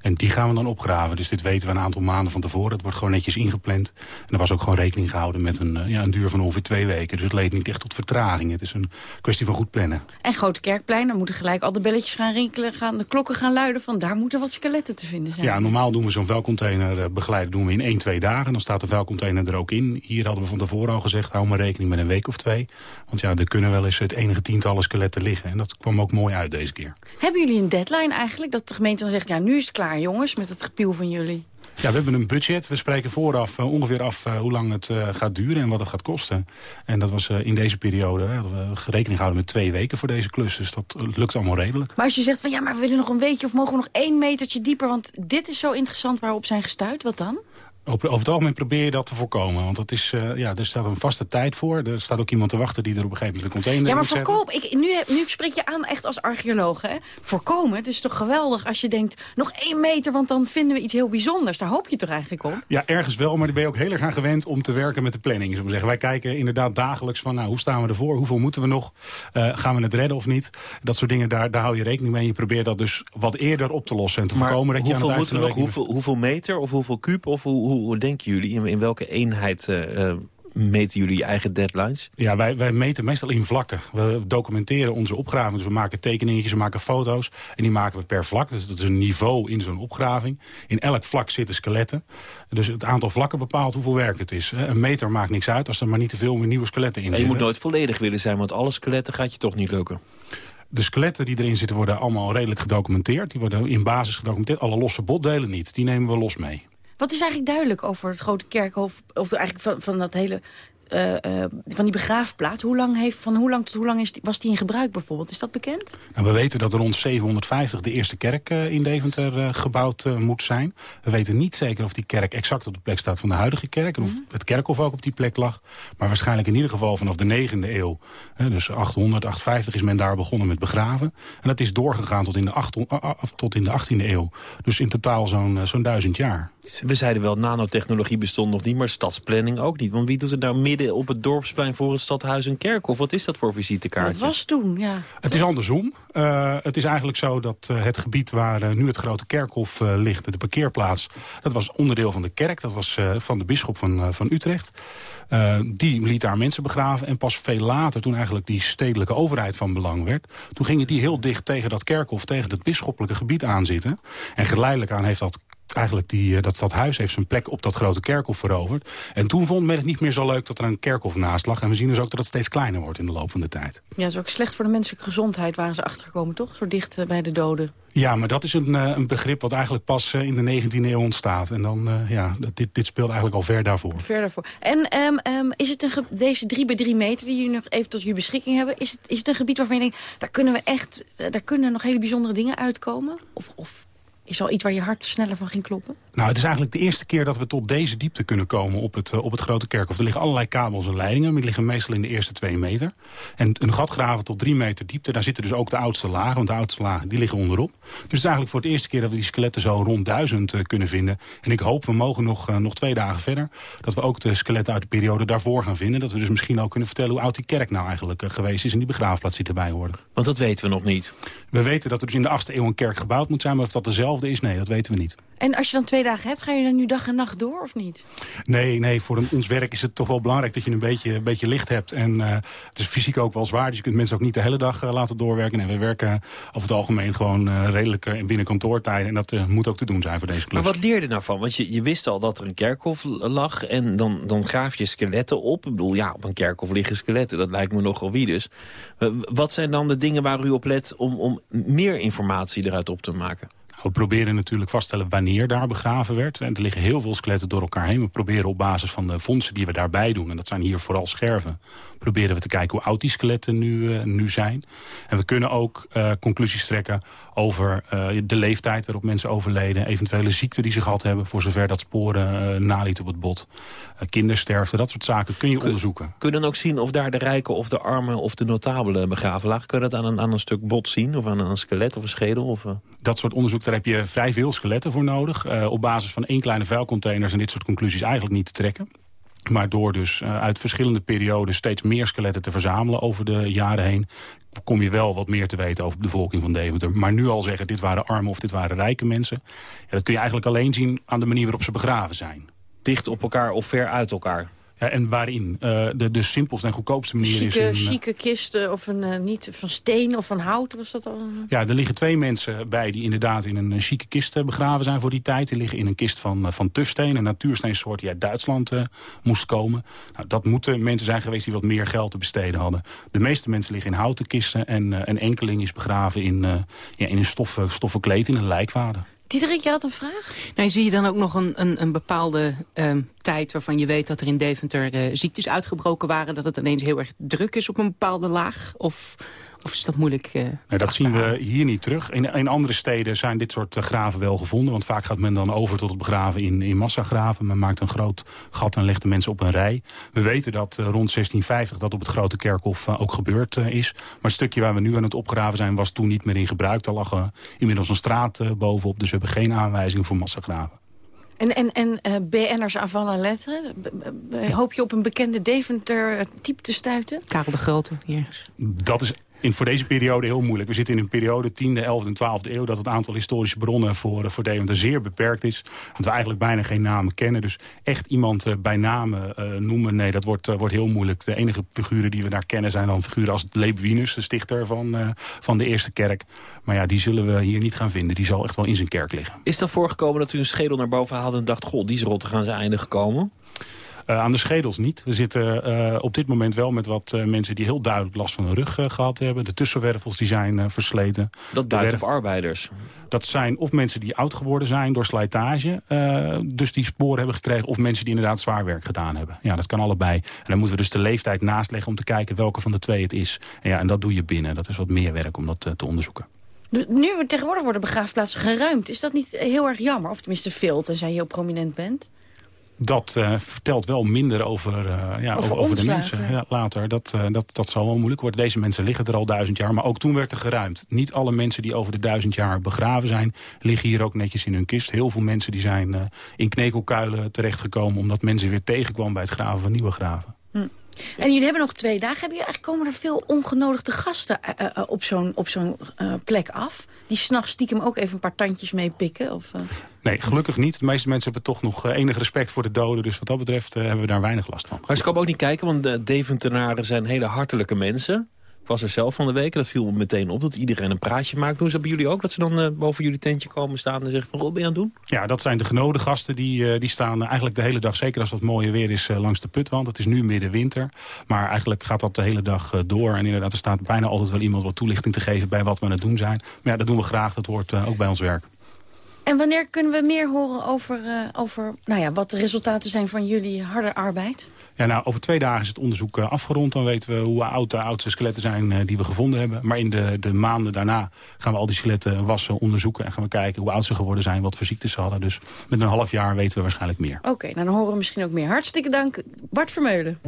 En die gaan we dan opgraven. Dus dit weten we een aantal maanden van tevoren. Het wordt gewoon netjes ingepland. En er was ook gewoon rekening gehouden met een, ja, een duur van ongeveer twee weken. Dus het leed niet echt tot vertraging. Het is een kwestie van goed plannen. En Grote Kerkplein, dan moeten gelijk al de belletjes gaan rinkelen. Gaan, de klokken gaan luiden van daar moeten wat skeletten te vinden zijn. Ja, normaal doen we zo'n vuilcontainer begeleiden doen we in één, twee dagen. Dan staat de vuilcontainer er ook in. Hier hadden we van tevoren al gezegd, hou maar rekening met een week of twee. Want ja, er kunnen wel eens het enige tientallen skeletten liggen. En dat kwam ook mooi uit deze keer. Hebben jullie een deadline eigenlijk? Dat de gemeente dan zegt, ja nu is het klaar jongens met het gepiel van jullie. Ja, we hebben een budget. We spreken vooraf uh, ongeveer af uh, hoe lang het uh, gaat duren en wat het gaat kosten. En dat was in deze periode, hadden we rekening gehouden met twee weken voor deze klus. Dus dat lukt allemaal redelijk. Maar als je zegt van ja, maar we willen nog een weekje of mogen we nog één metertje dieper, want dit is zo interessant waar we op zijn gestuurd, wat dan? Over, het algemeen probeer je dat te voorkomen. Want dat is, uh, ja, er staat een vaste tijd voor. Er staat ook iemand te wachten die er op een gegeven moment een container Ja, maar voorkomen. Ik, nu, nu spreek je aan echt als archeoloog. Hè? Voorkomen, het is toch geweldig als je denkt... nog één meter, want dan vinden we iets heel bijzonders. Daar hoop je toch eigenlijk op? Ja, ergens wel. Maar dan ben je ook heel erg aan gewend om te werken met de planning. We zeggen. Wij kijken inderdaad dagelijks van... nou, hoe staan we ervoor? Hoeveel moeten we nog? Uh, gaan we het redden of niet? Dat soort dingen, daar, daar hou je rekening mee. Je probeert dat dus wat eerder op te lossen. En te maar voorkomen dat je aan het moeten we nog? Hoeveel, hoeveel meter of hoeveel kuub? Of hoe, hoe, hoe denken jullie? In, in welke eenheid uh, meten jullie je eigen deadlines? Ja, wij, wij meten meestal in vlakken. We documenteren onze opgraving. Dus we maken tekeningetjes, we maken foto's. En die maken we per vlak. Dus dat is een niveau in zo'n opgraving. In elk vlak zitten skeletten. Dus het aantal vlakken bepaalt hoeveel werk het is. Een meter maakt niks uit als er maar niet te veel meer nieuwe skeletten in en zitten. je moet nooit volledig willen zijn, want alle skeletten gaat je toch niet lukken. De skeletten die erin zitten worden allemaal redelijk gedocumenteerd. Die worden in basis gedocumenteerd. Alle losse botdelen niet. Die nemen we los mee. Wat is eigenlijk duidelijk over het grote kerkhof... of eigenlijk van, van dat hele uh, uh, van die begraafplaats. Hoe lang, heeft, van hoe lang tot hoe lang is die, was die in gebruik bijvoorbeeld? Is dat bekend? Nou, we weten dat er rond 750 de eerste kerk uh, in Deventer gebouwd moet zijn. We weten niet zeker of die kerk exact op de plek staat van de huidige kerk. En of -hmm. het kerkhof ook op die plek lag. Maar waarschijnlijk in ieder geval vanaf de 9e eeuw. dus 800, 850 is men daar begonnen met begraven. En dat is doorgegaan tot in de, 800, tot in de 18e eeuw. Dus in totaal zo'n zo'n duizend jaar. We zeiden wel, nanotechnologie bestond nog niet, maar stadsplanning ook niet. Want wie doet het nou midden op het dorpsplein voor het stadhuis een kerkhof? Wat is dat voor visitekaartje? Dat was toen, ja. Het is andersom. Uh, het is eigenlijk zo dat uh, het gebied waar uh, nu het grote kerkhof ligt, de parkeerplaats, dat was onderdeel van de kerk. Dat was van de bisschop van, van Utrecht. die liet daar mensen begraven. En pas veel later, toen eigenlijk die stedelijke overheid van belang werd, toen gingen die heel dicht tegen dat kerkhof, tegen het bisschoppelijke gebied aanzitten. En geleidelijk aan heeft dat eigenlijk die, dat stadhuis heeft zijn plek op dat grote kerkhof veroverd. En toen vond men het niet meer zo leuk dat er een kerkhof naast lag. En we zien dus ook dat het steeds kleiner wordt in de loop van de tijd. Ja, dat is ook slecht voor de menselijke gezondheid waren ze achtergekomen, toch? Zo dicht uh, bij de doden. Ja, maar dat is een, uh, een begrip wat eigenlijk pas uh, in de 19e eeuw ontstaat. En dan, ja, dit, dit speelt eigenlijk al ver daarvoor. Ver daarvoor. En um, um, is het een deze 3 bij 3 meter die jullie nog even tot je beschikking hebben... is het, is het een gebied waarvan je denkt, daar kunnen we echt... daar kunnen nog hele bijzondere dingen uitkomen? Of... of is al iets waar je hart sneller van ging kloppen? Nou, het is eigenlijk de eerste keer dat we tot deze diepte kunnen komen op het, uh, op het grote kerkhof. Er liggen allerlei kabels en leidingen, maar die liggen meestal in de eerste twee meter. En een gat graven tot drie meter diepte, daar zitten dus ook de oudste lagen, want de oudste lagen die liggen onderop. Dus het is eigenlijk voor het eerste keer dat we die skeletten zo rond duizend uh, kunnen vinden. En ik hoop, we mogen nog, uh, nog twee dagen verder, dat we ook de skeletten uit de periode daarvoor gaan vinden. Dat we dus misschien ook kunnen vertellen hoe oud die kerk nou eigenlijk geweest is en die begraafplaats die erbij horen. Want dat weten we nog niet. We weten dat er dus in de 8e eeuw een kerk gebouwd moet zijn, maar of dat dezelfde hetzelfde is, nee, dat weten we niet. En als je dan twee dagen hebt, ga je dan nu dag en nacht door of niet? Nee, nee voor ons werk is het toch wel belangrijk dat je een beetje, een beetje licht hebt. En uh, het is fysiek ook wel zwaar, dus je kunt mensen ook niet de hele dag uh, laten doorwerken. En we werken over het algemeen gewoon uh, redelijk in binnen kantoortijden. En dat moet ook te doen zijn voor deze klus. Maar wat leerde je nou van? Want je, je wist al dat er een kerkhof lag en dan, dan graaf je skeletten op. Ik bedoel, ja, op een kerkhof liggen skeletten, dat lijkt me nogal wie dus. wat zijn dan de dingen waar u op let om, om meer informatie eruit op te maken? We proberen natuurlijk vaststellen wanneer daar begraven werd. En er liggen heel veel skeletten door elkaar heen. We proberen op basis van de fondsen die we daarbij doen... en dat zijn hier vooral scherven... proberen we te kijken hoe oud die skeletten nu, uh, nu zijn. En we kunnen ook uh, conclusies trekken over uh, de leeftijd... waarop mensen overleden, eventuele ziekten die ze gehad hebben... voor zover dat sporen naliet op het bot. kindersterfte, dat soort zaken kun je kun, onderzoeken. Kun je dan ook zien of daar de rijken of de armen... of de notabelen begraven lagen? Kun je dat aan een, aan een stuk bot zien? Of aan een skelet of een schedel? Of, Dat soort onderzoek daar heb je vrij veel skeletten voor nodig. Uh, op basis van één kleine vuilcontainer zijn dit soort conclusies eigenlijk niet te trekken. Maar door dus uh, uit verschillende perioden steeds meer skeletten te verzamelen over de jaren heen... kom je wel wat meer te weten over de bevolking van Deventer. Maar nu al zeggen, dit waren arme of dit waren rijke mensen... Ja, dat kun je eigenlijk alleen zien aan de manier waarop ze begraven zijn. Dicht op elkaar of ver uit elkaar? Ja, en waarin? Uh, de, de simpelste en goedkoopste manier chique, is... Een, chique kisten of een, uh, niet van steen of van hout, was dat al? Ja, er liggen twee mensen bij die inderdaad in een chique kist begraven zijn voor die tijd. Die liggen in een kist van, van tufsteen, een natuursteensoort die uit Duitsland uh, moest komen. Nou, dat moeten mensen zijn geweest die wat meer geld te besteden hadden. De meeste mensen liggen in houten kisten en een enkeling is begraven in, ja, in een stoffen, stoffen kleed, in een lijkwade. Diederik, je had een vraag? Zie je dan ook nog een, een, een bepaalde um, tijd waarvan je weet dat er in Deventer uh, ziektes uitgebroken waren... dat het ineens heel erg druk is op een bepaalde laag? Of, of is dat moeilijk? Uh, nee, dat zien we hier niet terug. In, in andere steden zijn dit soort uh, graven wel gevonden. Want vaak gaat men dan over tot het begraven in, in massagraven. Men maakt een groot gat en legt de mensen op een rij. We weten dat uh, rond 1650 dat op het Grote Kerkhof ook gebeurd is. Maar het stukje waar we nu aan het opgraven zijn was toen niet meer in gebruik. Daar lag inmiddels een straat bovenop. Dus we hebben geen aanwijzing voor massagraven. En, en, en uh, BN'ers aanvallen letteren? Hoop je op een bekende Deventer-type te stuiten? Karel de Grote, hier. Dat is in, voor deze periode heel moeilijk. We zitten in een periode 10e, 11e en 12e eeuw... dat het aantal historische bronnen voor, voor Deventer zeer beperkt is. Dat we eigenlijk bijna geen namen kennen. Dus echt iemand uh, bij namen uh, noemen, nee, dat wordt, wordt heel moeilijk. De enige figuren die we daar kennen zijn dan figuren als Leibwinus... de stichter van, van de Eerste Kerk. Maar ja, die zullen we hier niet gaan vinden. Die zal echt wel in zijn kerk liggen. Is dat voorgekomen dat u een schedel naar boven haalde en dacht... goh, die is rot gaan zijn einde gekomen? Uh, aan de schedels niet. We zitten uh, op dit moment wel met wat uh, mensen die heel duidelijk last van hun rug gehad hebben. De tussenwervels die zijn versleten. Dat duidt op arbeiders? Dat zijn of mensen die oud geworden zijn door slijtage. dus die sporen hebben gekregen. Of mensen die inderdaad zwaar werk gedaan hebben. Ja, dat kan allebei. En dan moeten we dus de leeftijd naastleggen om te kijken welke van de twee het is. En, ja, en dat doe je binnen. Dat is wat meer werk om dat te onderzoeken. Nu tegenwoordig worden begraafplaatsen geruimd. Is dat niet heel erg jammer? Of tenminste veel, tenzij je heel prominent bent? Dat uh, vertelt wel minder over, uh, ja, over, over de mensen later. Ja, later. Dat, uh, dat, dat zal wel moeilijk worden. Deze mensen liggen er al duizend jaar, maar ook toen werd er geruimd. Niet alle mensen die over de duizend jaar begraven zijn... liggen hier ook netjes in hun kist. Heel veel mensen die zijn in knekelkuilen terechtgekomen... omdat mensen weer tegenkwamen bij het graven van nieuwe graven. Hm. En jullie hebben nog twee dagen. Hebben jullie eigenlijk komen er veel ongenodigde gasten uh, uh, op zo'n zo'n uh, plek af? Die s'nachts stiekem ook even een paar tandjes mee pikken? Of, Nee, gelukkig niet. De meeste mensen hebben toch nog enig respect voor de doden. Dus wat dat betreft hebben we daar weinig last van. Maar ze komen ook niet kijken, want de Deventenaren zijn hele hartelijke mensen was er zelf van de week. Dat viel me meteen op dat iedereen een praatje maakt. Doen ze bij jullie ook? Dat ze dan uh, boven jullie tentje komen staan en zeggen van wat ben je aan het doen? Ja, dat zijn de genode gasten. Die, uh, die staan eigenlijk de hele dag, zeker als het mooie weer is, uh, langs de putwand. Het is nu middenwinter. Maar eigenlijk gaat dat de hele dag door. En inderdaad, er staat bijna altijd wel iemand wat toelichting te geven bij wat we aan het doen zijn. Maar ja, dat doen we graag. Dat hoort ook bij ons werk. En wanneer kunnen we meer horen over, uh, over nou ja, wat de resultaten zijn van jullie harde arbeid? Ja, nou, over twee dagen is het onderzoek uh, afgerond. Dan weten we hoe oud de oudste skeletten zijn uh, die we gevonden hebben. Maar in de, de maanden daarna gaan we al die skeletten wassen, onderzoeken... en gaan we kijken hoe oud ze geworden zijn, wat voor ziektes ze hadden. Dus met een half jaar weten we waarschijnlijk meer. Oké, nou dan horen we misschien ook meer. Hartstikke dank, Bart Vermeulen.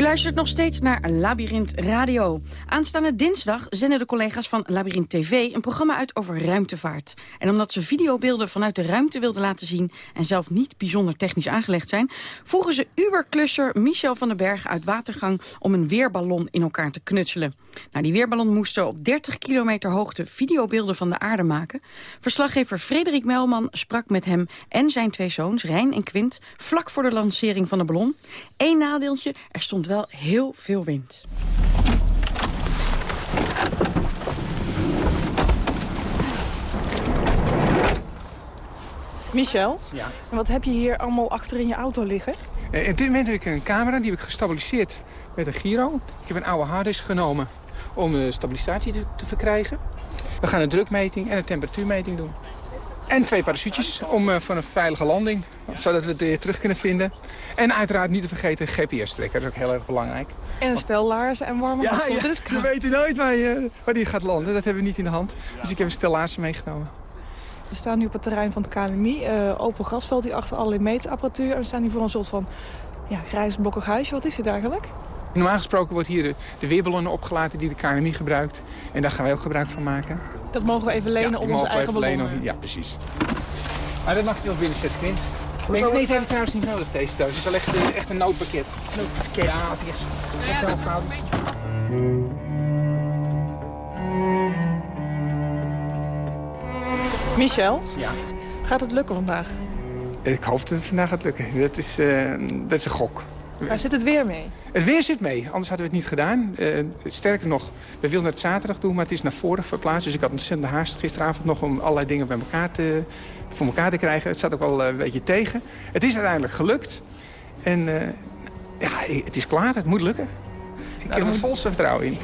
Luistert nog steeds naar Labyrinth Radio. Aanstaande dinsdag zenden de collega's van Labyrinth TV... een programma uit over ruimtevaart. En omdat ze videobeelden vanuit de ruimte wilden laten zien... en zelf niet bijzonder technisch aangelegd zijn... vroegen ze Uberklusser Michel van den Berg uit Watergang... om een weerballon in elkaar te knutselen. Nou, die weerballon moest op 30 kilometer hoogte videobeelden van de aarde maken. Verslaggever Frederik Melman sprak met hem en zijn twee zoons... Rijn en Quint, vlak voor de lancering van de ballon. Eén nadeeltje, er stond wel heel veel wind. Michel, Ja. en wat heb je hier allemaal achter in je auto liggen? Eh, op dit moment heb ik een camera, die heb ik gestabiliseerd met een gyro. Ik heb een oude harddisk genomen om de stabilisatie te, te verkrijgen. We gaan een drukmeting en een temperatuurmeting doen. En twee parachutes om uh, voor een veilige landing, zodat we het weer terug kunnen vinden. En uiteraard niet te vergeten een GPS-trekker, dat is ook heel erg belangrijk. En een stel laarzen en warme Ja, ja, is we weten nooit waar, je, waar die gaat landen, dat hebben we niet in de hand. Dus ik heb een stel laarzen meegenomen. We staan nu op het terrein van het KNMI. eh, open grasveld hier achter allerlei meetapparatuur. En we staan hier voor een soort van ja, grijs blokkig huisje. Wat is dit eigenlijk? Normaal gesproken wordt hier de, de weerballonnen opgelaten die de KNMI gebruikt. En daar gaan wij ook gebruik van maken. Dat mogen we even lenen Ja, om onze we eigen ballonnen. lenen. Ja, precies. Maar dat mag je wel binnen zetten, kind. Nee, nee, dat heb ik trouwens niet nodig, deze doos. Het is wel echt, eh, echt een noodpakket. Noodpakket? Ja, als ik echt, echt wel fout. Michel, Ja. gaat het lukken vandaag? Ik hoop dat het vandaag gaat lukken. Dat is, eh, dat is een gok. Waar zit het weer mee? Het weer zit mee, anders hadden we het niet gedaan. Eh, sterker nog, we wilden het zaterdag doen, maar het is naar voren verplaatst. Dus ik had ontzettend haast gisteravond nog om allerlei dingen bij elkaar te, voor elkaar te krijgen. Het zat ook wel eh, een beetje tegen. Het is uiteindelijk gelukt. En eh, ja, het is klaar, het moet lukken. Ik heb er volste vertrouwen in.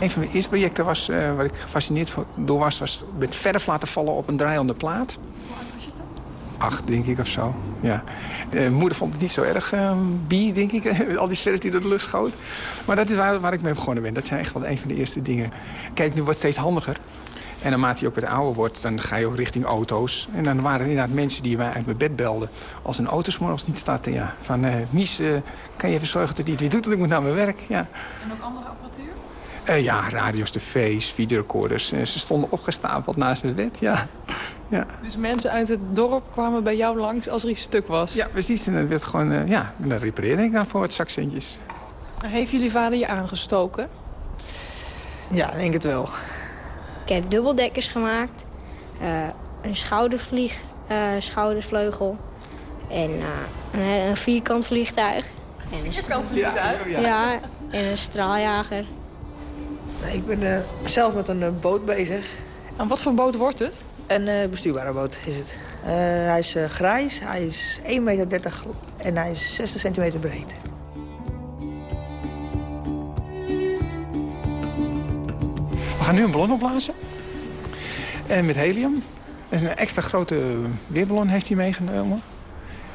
Een van mijn eerste projecten was, eh, waar ik gefascineerd door was... was met verf laten vallen op een draaiende plaat. Acht, denk ik, of zo. Ja. De moeder vond het niet zo erg uh, bi, denk ik. Al die verf die door de lucht schoot. Maar dat is waar, waar ik mee begonnen ben. Dat zijn echt wel een van de eerste dingen. Kijk, nu wordt het steeds handiger. En naarmate je ook wat ouder wordt, dan ga je ook richting auto's. En dan waren er inderdaad mensen die mij uit mijn bed belden. Als een auto morgens niet startte, ja. Van, eh, Mies, eh, kan je even zorgen dat hij het weer doet, want ik moet naar mijn werk. Ja. En ook andere apparatuur? Eh, ja, radio's, tv's, videorecorders. Eh, ze stonden opgestapeld naast mijn bed, ja. ja. Dus mensen uit het dorp kwamen bij jou langs als er iets stuk was? Ja, precies. En dan werd gewoon, eh, ja, en dan repareerde ik dan voor wat zakcentjes. Heeft jullie vader je aangestoken? Ja, denk het wel. Ik heb dubbeldekkers gemaakt. eh, een schoudervlieg, eh, schoudervleugel. En eh, een, een vierkant vliegtuig. En een Vierkant vliegtuig? Ja, ja, en een straaljager. Ik ben eh, zelf met een eh, boot bezig. En wat voor boot wordt het? Een eh, bestuurbare boot is het. Eh, hij is eh, grijs, hij is 1,30 meter en hij is 60 centimeter breed. We gaan nu een ballon opblazen. En met helium. En een extra grote weerballon heeft hij meegenomen.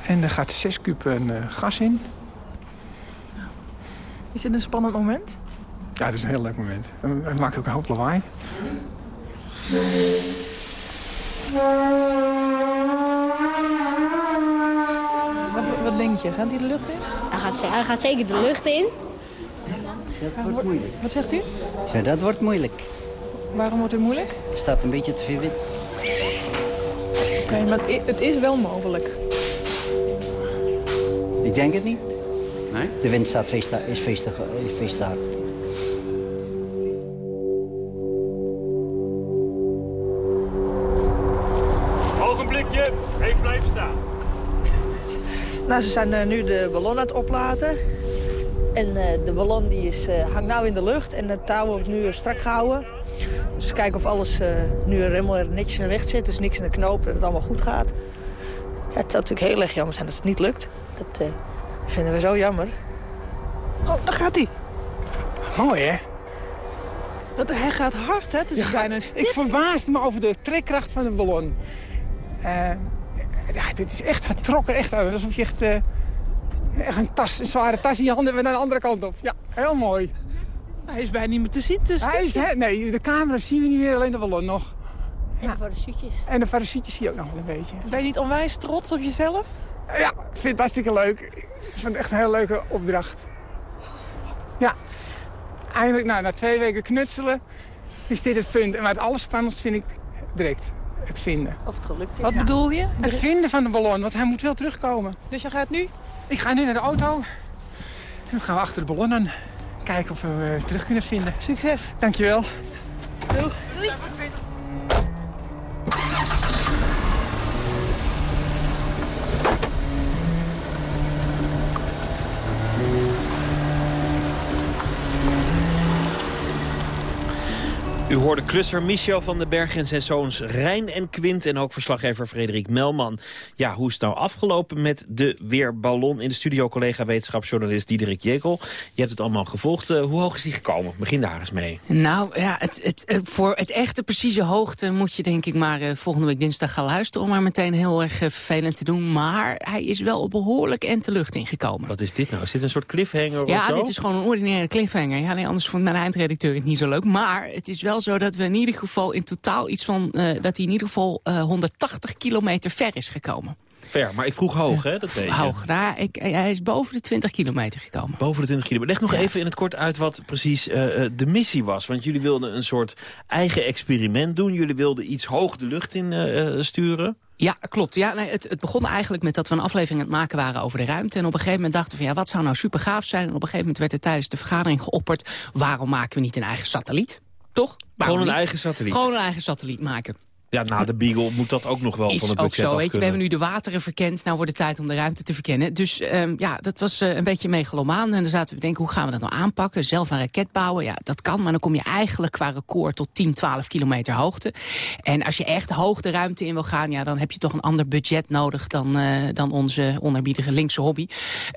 En er gaat 6 kuben eh, gas in. Is dit een spannend moment? Ja, het is een heel leuk moment. En Het maakt ook een hoop lawaai. Wat, wat denk je? Gaat hij de lucht in? Hij gaat, hij gaat zeker de lucht in. Dat wordt moeilijk. Wat zegt u? Ja, dat wordt moeilijk. Waarom wordt het moeilijk? Er staat een beetje te veel wind. Oké, maar het is wel mogelijk. Ik denk het niet. Nee? De wind staat feest, is feestig, is feestig hard. Nou, ze zijn eh, nu de ballon aan het oplaten. En eh, de ballon die is, eh, hangt nou in de lucht en het touw wordt nu strak gehouden. Dus kijken of alles eh, nu helemaal netjes en recht zit. Dus niks in de knoop, dat het allemaal goed gaat. Ja, het zou natuurlijk heel erg jammer zijn als het niet lukt. Dat eh, vinden we zo jammer. Oh, daar gaat hij. Mooi, hè? Want hij gaat hard, hè? Het is Ja, bijna... ik verbaasde me over de trekkracht van de ballon. Ja, dit is echt getrokken, echt alsof je echt, eh, echt een, tas, een zware tas in je handen hebt en naar de andere kant op. Ja, heel mooi. Hij is bijna niet meer te zien. Is Hij is, hè, nee, de camera zien we niet meer, alleen de ballon nog. En de parachutjes. En de parachutjes zie je ook nog wel een beetje. Ben je niet onwijs trots op jezelf? Ja, ik vind het hartstikke leuk. Ik vind het echt een hele leuke opdracht. Ja, eigenlijk nou, na twee weken knutselen is dit het punt. En maar het allerspannendst vind ik direct het vinden. Of het gelukt is. Wat bedoel je? Het vinden van de ballon, want hij moet wel terugkomen. Dus je gaat nu? Ik ga nu naar de auto. En dan gaan we achter de ballon aan kijken of we hem terug kunnen vinden. Succes. Dankjewel. Doeg. Doei. U hoorde klusser Michel van den Berg en zijn zoons Rijn en Quint... en ook verslaggever Frederik Melman. Ja, hoe is het nou afgelopen met de weerballon? In de studio collega wetenschapsjournalist Diederik Jekel. Je hebt het allemaal gevolgd. Uh, hoe hoog is die gekomen? Begin daar eens mee. Nou ja, het, het, het, voor het echte precieze hoogte moet je denk ik maar uh, volgende week dinsdag gaan luisteren... om maar meteen heel erg uh, vervelend te doen. Maar hij is wel behoorlijk en de lucht ingekomen. Wat is dit nou? Is dit een soort cliffhanger ja, of zo? dit is gewoon een ordinaire cliffhanger. Ja, nee, anders vond mijn eindredacteur het niet zo leuk. Maar het is wel zo dat we in ieder geval in totaal iets van... Uh, dat hij in ieder geval uh, 180 kilometer ver is gekomen. Ver, maar ik vroeg hoog, hè? Dat weet. Hoog, nou, ik, hij is boven de 20 kilometer gekomen. Boven de 20 kilometer. Leg nog ja. even in het kort uit wat precies uh, de missie was. Want jullie wilden een soort eigen experiment doen. Jullie wilden iets hoog de lucht in uh, sturen. Ja, klopt. Ja, nee, het, het begon eigenlijk met dat we een aflevering aan het maken waren over de ruimte. En op een gegeven moment dachten we, ja, wat zou nou super gaaf zijn? En op een gegeven moment werd er tijdens de vergadering geopperd... waarom maken we niet een eigen satelliet? Toch? Gewoon een niet? eigen satelliet? Gewoon een eigen satelliet maken. Ja, na de Beagle moet dat ook nog wel is van het budget ook zo, weet je. We hebben nu de wateren verkend, nou wordt het tijd om de ruimte te verkennen. Dus um, ja, dat was uh, een beetje megalomaan. En dan zaten we te denken, hoe gaan we dat nou aanpakken? Zelf een raket bouwen, ja, dat kan. Maar dan kom je eigenlijk qua record tot 10, 12 kilometer hoogte. En als je echt hoog de ruimte in wil gaan, ja, dan heb je toch een ander budget nodig... dan, uh, dan onze onerbiedige linkse hobby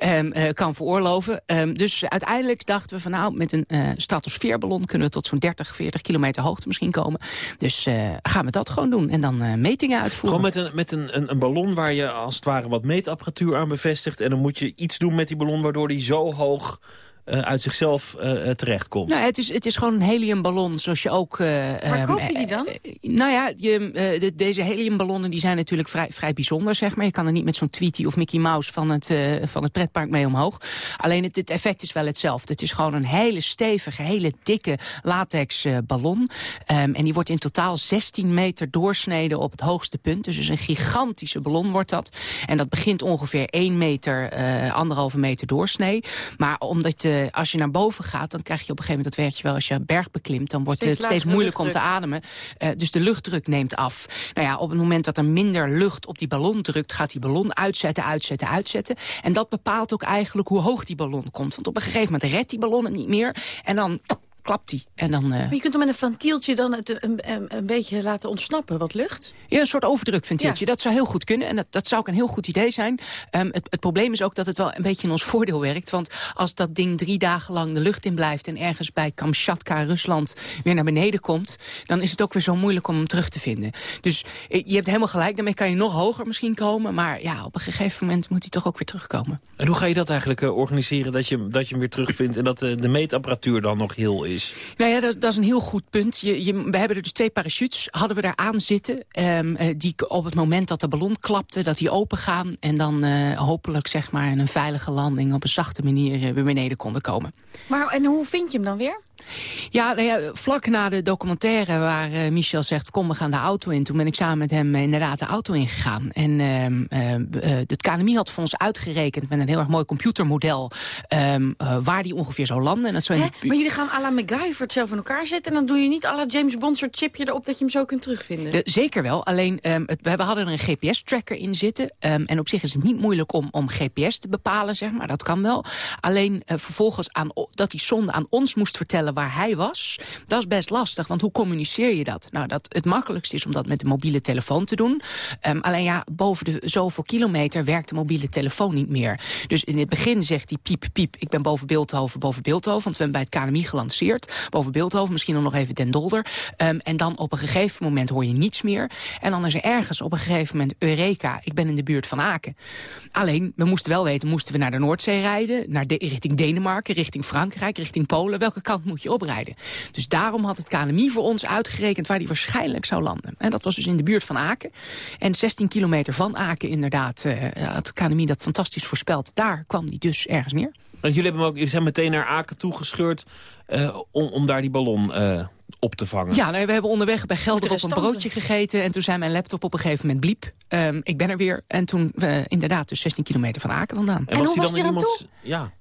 um, uh, kan veroorloven. Um, dus uiteindelijk dachten we van nou, met een stratosfeerballon... kunnen we tot zo'n 30, 40 kilometer hoogte misschien komen. Dus gaan we dat gewoon doen en dan uh, metingen uitvoeren. Gewoon met, een, met een, een, een, ballon waar je als het ware wat meetapparatuur aan bevestigt... en dan moet je iets doen met die ballon waardoor die zo hoog... Uh, uit zichzelf uh, terechtkomt. Nou, het is, het is gewoon een heliumballon, zoals je ook... Uh, Waar koop je die dan? nou ja, je, de, deze heliumballonnen die zijn natuurlijk vrij, vrij bijzonder, zeg maar. Je kan er niet met zo'n Tweety of Mickey Mouse van het, van het pretpark mee omhoog. Alleen het, het, effect is wel hetzelfde. Het is gewoon een hele stevige, hele dikke latex ballon. Um, en die wordt in totaal 16 meter doorsneden op het hoogste punt. Dus, dus een gigantische ballon wordt dat. En dat begint ongeveer 1 meter, anderhalve meter doorsnee. Maar omdat de als je naar boven gaat, dan krijg je op een gegeven moment... dat weet je wel, als je een berg beklimt, dan wordt steeds het steeds moeilijk om te ademen. Uh, dus de luchtdruk neemt af. Nou ja, op het moment dat er minder lucht op die ballon drukt... gaat die ballon uitzetten, uitzetten, uitzetten. En dat bepaalt ook eigenlijk hoe hoog die ballon komt. Want op een gegeven moment redt die ballon het niet meer. En dan klapt die. En dan, uh... Maar je kunt hem met een ventieltje dan het een, een, een, beetje laten ontsnappen, wat lucht? Ja, een soort overdrukventieltje. Ja. Dat zou heel goed kunnen en dat, dat zou ook een heel goed idee zijn. Um, het, het probleem is ook dat het wel een beetje in ons voordeel werkt. Want als dat ding drie dagen lang de lucht in blijft... en ergens bij Kamchatka, Rusland, weer naar beneden komt... dan is het ook weer zo moeilijk om hem terug te vinden. Dus je hebt helemaal gelijk, daarmee kan je nog hoger misschien komen. Maar ja, op een gegeven moment moet hij toch ook weer terugkomen. En hoe ga je dat eigenlijk uh, organiseren, dat je, dat je hem weer terugvindt... en dat uh, de meetapparatuur dan nog heel is? Nou ja, dat, dat is een heel goed punt. Je, je, we hebben er dus twee parachutes, hadden we daar aan zitten... Um, uh, die op het moment dat de ballon klapte, dat die open gaan... en dan uh, hopelijk zeg maar in een veilige landing op een zachte manier uh, weer beneden konden komen. Maar en hoe vind je hem dan weer? Ja, nou ja, vlak na de documentaire waar uh, Michel zegt... kom, we gaan de auto in. Toen ben ik samen met hem uh, inderdaad de auto ingegaan. En uh, het KNMI had voor ons uitgerekend met een heel erg mooi computermodel... waar die ongeveer zou landen. En dat Hè? Maar jullie gaan à la MacGyver het zelf in elkaar zetten... en dan doe je niet à la James Bond soort chipje erop... dat je hem zo kunt terugvinden? De, zeker wel. Alleen, um, het, we hadden er een GPS-tracker in zitten. En op zich is het niet moeilijk om, om GPS te bepalen, zeg maar. Dat kan wel. Alleen vervolgens aan, dat die zonde aan ons moest vertellen waar hij was, dat is best lastig. Want hoe communiceer je dat? Nou, dat het makkelijkste is om dat met de mobiele telefoon te doen. Um, alleen ja, boven de zoveel kilometer werkt de mobiele telefoon niet meer. Dus in het begin zegt hij piep, piep, ik ben boven Beeldhoven, boven Beeldhoven. Want we hebben bij het KNMI gelanceerd. Boven Beeldhoven, misschien dan nog even Den Dolder. Um, en dan op een gegeven moment hoor je niets meer. En dan is er ergens op een gegeven moment Eureka, ik ben in de buurt van Aken. Alleen, we moesten wel weten, moesten we naar de Noordzee rijden? Naar de, richting Denemarken, richting Frankrijk, richting Polen? Welke kant moest moet je oprijden. Dus daarom had het KNMI voor ons uitgerekend waar die waarschijnlijk zou landen. En dat was dus in de buurt van Aken. En 16 kilometer van Aken inderdaad uh, had het KNMI dat fantastisch voorspeld. Daar kwam die dus ergens neer. Want jullie, hebben ook, jullie zijn meteen naar Aken toegescheurd uh, om, om daar die ballon uh, op te vangen. Ja, nou, we hebben onderweg bij Gelder op een broodje gegeten. En toen zei mijn laptop op een gegeven moment bliep. Um, ik ben er weer. En toen uh, inderdaad dus 16 kilometer van Aken vandaan. En, en was hoe was dan in iemands... Ja.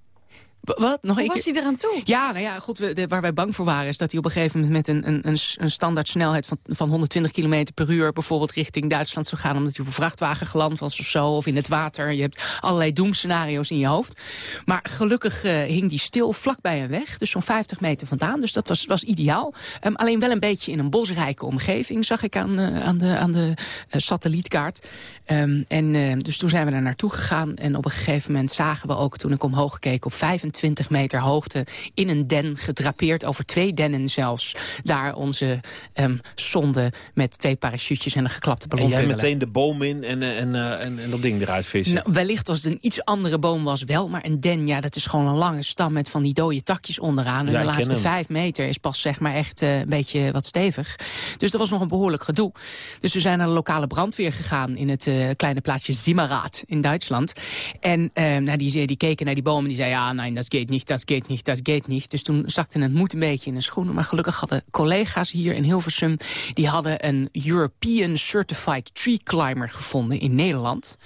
Wat? Nog Hoe was hij eraan toe? Ja, nou ja, goed, we, de, waar wij bang voor waren... is dat hij op een gegeven moment met een, een, een standaard snelheid van, van 120 km per uur... bijvoorbeeld richting Duitsland zou gaan... omdat hij op een vrachtwagen geland was of zo, of in het water. Je hebt allerlei doemscenario's in je hoofd. Maar gelukkig uh, hing die stil vlakbij een weg, dus zo'n 50 meter vandaan. Dus dat was, was ideaal. Um, alleen wel een beetje in een bosrijke omgeving, zag ik aan, uh, aan de, aan de uh, satellietkaart. Um, en dus toen zijn we daar naartoe gegaan. En op een gegeven moment zagen we ook, toen ik omhoog keek... op 25 meter hoogte in een den, gedrapeerd over twee dennen zelfs... daar onze um, sonde met twee parachutjes en een geklapte ballon. En jij meteen de boom in en, en, en, en dat ding eruit vissen? Nou, wellicht als het een iets andere boom was wel, maar een den, ja, dat is gewoon een lange stam... met van die dode takjes onderaan. En ja, de laatste vijf meter is pas zeg maar echt uh, een beetje wat stevig. Dus dat was nog een behoorlijk gedoe. Dus we zijn naar de lokale brandweer gegaan in het... Uh, kleine plaatsje Simmerath in Duitsland. En uh, nou, die, die keken naar die bomen en die zeiden... ja, nee, dat gaat niet, dat gaat niet, dat gaat niet. Dus toen zakte het moed een beetje in de schoenen. Maar gelukkig hadden collega's hier in Hilversum... die hadden een European Certified Tree Climber gevonden in Nederland.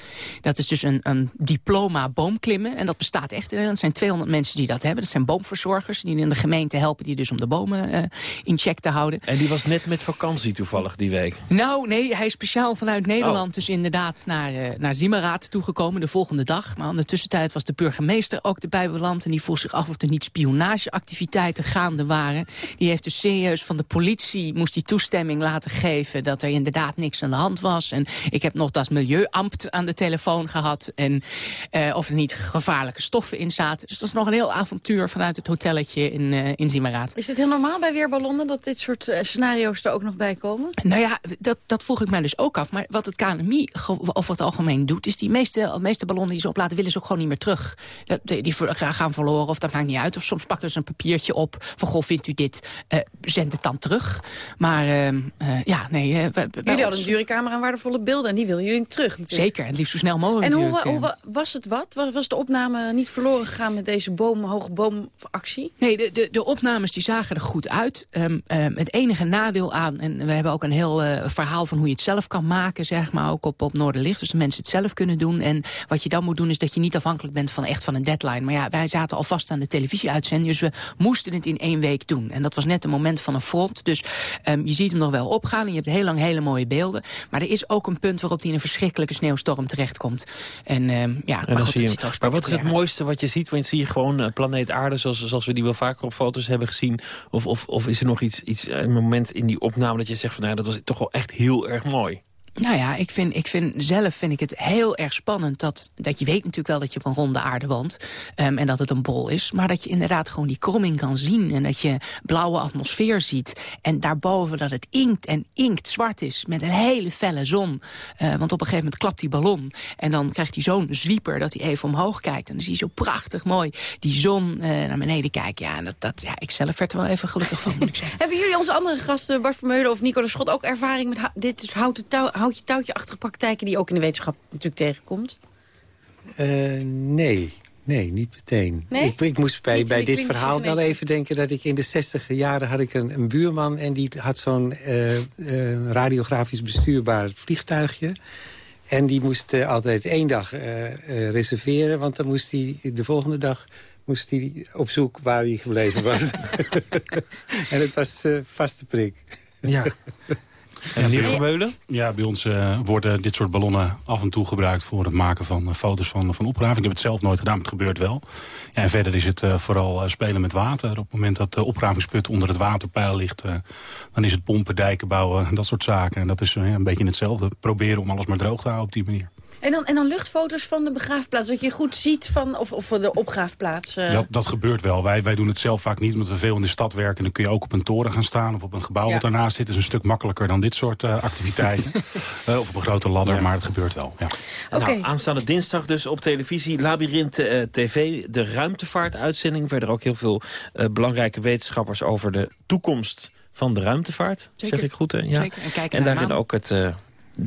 Dat is dus een, een diploma boomklimmen. En dat bestaat echt in Nederland. Er zijn 200 mensen die dat hebben. Dat zijn boomverzorgers die in de gemeente helpen... die dus om de bomen uh, in check te houden. En die was net met vakantie toevallig die week? Nou, nee, hij is speciaal vanuit Nederland... Oh. dus inderdaad naar, uh, naar Zimmeraad toegekomen de volgende dag. Maar in de tussentijd was de burgemeester ook erbij beland... en die vroeg zich af of er niet spionageactiviteiten gaande waren. Die heeft dus serieus van de politie moest die toestemming laten geven... dat er inderdaad niks aan de hand was. En ik heb nog dat milieuambt aan de telefoon gehad... en uh, of er niet gevaarlijke stoffen in zaten. Dus dat is nog een heel avontuur vanuit het hotelletje in, uh, in Zimmeraad. Is het heel normaal bij weerballonnen dat dit soort uh, scenario's er ook nog bij komen? Nou ja, dat, dat vroeg ik mij dus ook af. Maar wat het KNMI over het algemeen doet... is die meeste, meeste ballonnen die ze oplaten, willen ze ook gewoon niet meer terug. Die, die gaan verloren of dat maakt niet uit. Of soms pakken ze een papiertje op van, goh, vindt u dit, uh, zend het dan terug. Maar uh, uh, ja, nee. Uh, jullie hadden een dure camera en waardevolle beelden en die willen jullie terug natuurlijk. Zeker, en het liefst zo snel mogelijk En hoe, hoe, was het wat? Was de opname niet verloren gegaan met deze boom, hoge boomactie? Nee, de, de, de opnames die zagen er goed uit. Um, um, het enige nadeel aan, en we hebben ook een heel verhaal van hoe je het zelf kan maken, zeg maar, ook op, op Noorderlicht. Dus de mensen het zelf kunnen doen. En wat je dan moet doen is dat je niet afhankelijk bent van echt van een deadline. Maar ja, wij zaten al vast aan de televisieuitzending. Dus we moesten het in één week doen. En dat was net een moment van een front. Dus um, je ziet hem nog wel opgaan. En je hebt heel lang hele mooie beelden. Maar er is ook een punt waarop hij in een verschrikkelijke sneeuwstorm terechtkomt. En um, ja, en maar, goed, maar wat is het mooiste wat je ziet? Want zie je gewoon uh, planeet aarde zoals, zoals we die wel vaker op foto's hebben gezien? Of, of, of is er nog iets, iets, een moment in die opname dat je zegt van nou, dat was toch wel echt heel erg mooi? Nou ja, ik vind, ik vind zelf vind ik het heel erg spannend dat, dat je weet natuurlijk wel dat je op een ronde aarde woont. Um, en dat het een bol is. Maar dat je inderdaad gewoon die kromming kan zien. En dat je blauwe atmosfeer ziet. En daarboven dat het inkt en inkt zwart is. Met een hele felle zon. Uh, want op een gegeven moment klapt die ballon. En dan krijgt hij zo'n zwieper dat hij even omhoog kijkt. En dan zie je zo prachtig mooi die zon uh, naar beneden kijken. Ja, dat, dat, ja, ik zelf werd er wel even gelukkig van, moet ik zeggen. Hebben jullie onze andere gasten, Bart Vermeulen of Nico de Schot... ook ervaring met dit houten touw touwtje-achtige praktijken die ook in de wetenschap natuurlijk tegenkomt? Uh, nee. Nee, niet meteen. Nee? Ik, ik, moest bij, bij dit verhaal wel even denken dat ik in de zestiger jaren had ik een, een, buurman... en die had zo'n uh, uh, radiografisch bestuurbaar vliegtuigje. En die moest altijd één dag reserveren, want dan moest hij de volgende dag moest hij op zoek waar hij gebleven was. en het was vaste prik. Ja. En meneer Vermeulen? Ja, bij ons uh, worden dit soort ballonnen af en toe gebruikt... voor het maken van uh, foto's van, van opgraving. Ik heb het zelf nooit gedaan, maar het gebeurt wel. Ja, en verder is het uh, vooral spelen met water. Op het moment dat de opgravingsput onder het waterpeil ligt... dan is het pompen, dijken bouwen, dat soort zaken. En dat is een beetje hetzelfde. Proberen om alles maar droog te houden op die manier. En dan, en dan luchtfoto's van de begraafplaats, dat je goed ziet van, of, of de opgraafplaats. Uh... Dat, dat gebeurt wel. Wij, wij doen het zelf vaak niet, omdat we veel in de stad werken. Dan kun je ook op een toren gaan staan of op een gebouw wat daarnaast zit. Dat is een stuk makkelijker dan dit soort uh, activiteiten. uh, of op een grote ladder, maar het gebeurt wel. Ja. Okay. Nou, aanstaande dinsdag dus op televisie Labyrinth TV, de ruimtevaartuitzending. Verder ook heel veel belangrijke wetenschappers over de toekomst van de ruimtevaart. Zeker. Zeg ik goed, hè? Ja. Zeker. En, en daarin ook het, uh,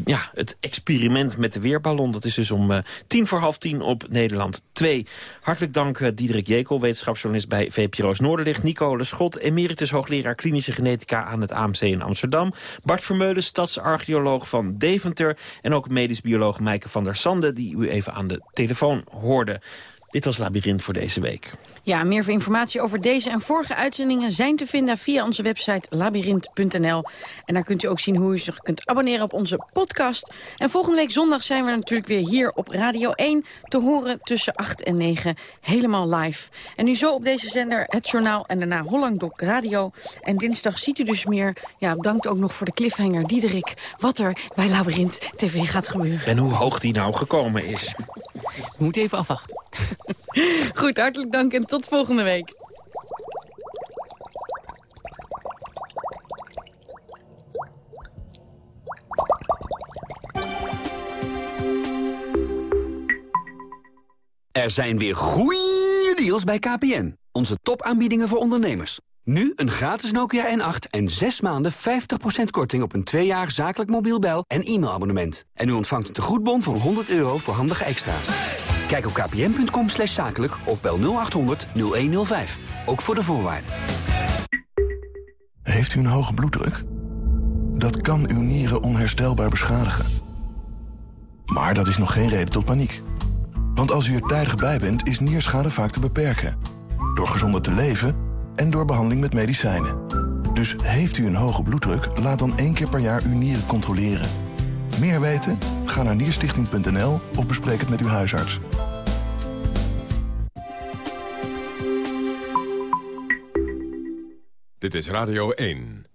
ja, het experiment met de weerballon. Dat is dus om uh, tien voor half tien op Nederland 2. Hartelijk dank uh, Diederik Jekel, wetenschapsjournalist bij VPRO's Noorderlicht. Nicole Schot, emeritus hoogleraar klinische genetica aan het AMC in Amsterdam. Bart Vermeulen, stadsarcheoloog van Deventer. En ook medisch bioloog Meike van der Sande, die u even aan de telefoon hoorde. Dit was Labyrinth voor deze week. Ja, meer informatie over deze en vorige uitzendingen zijn te vinden via onze website labyrinth.nl. En daar kunt u ook zien hoe u zich kunt abonneren op onze podcast. En volgende week zondag zijn we natuurlijk weer hier op Radio 1 te horen tussen 8 en 9 helemaal live. En nu zo op deze zender het journaal en daarna Holland Doc Radio. En dinsdag ziet u dus meer. Ja, bedankt ook nog voor de cliffhanger Diederik. Wat er bij Labyrinth TV gaat gebeuren. En hoe hoog die nou gekomen is. Moet even afwachten. Goed, hartelijk dank en tot volgende week. Er zijn weer goeie deals bij KPN. Onze topaanbiedingen voor ondernemers. Nu een gratis Nokia N8 en 6 maanden 50% korting op een 2 jaar zakelijk mobiel bel- en e-mailabonnement. En u ontvangt een tegoedbon van 100 euro voor handige extra's. Kijk op kpn.com slash zakelijk of bel 0800 0105. Ook voor de voorwaarden. Heeft u een hoge bloeddruk? Dat kan uw nieren onherstelbaar beschadigen. Maar dat is nog geen reden tot paniek. Want als u er tijdig bij bent, is nierschade vaak te beperken. Door gezonder te leven en door behandeling met medicijnen. Dus heeft u een hoge bloeddruk, laat dan één keer per jaar uw nieren controleren. Meer weten? Ga naar nierstichting.nl of bespreek het met uw huisarts. Dit is Radio 1.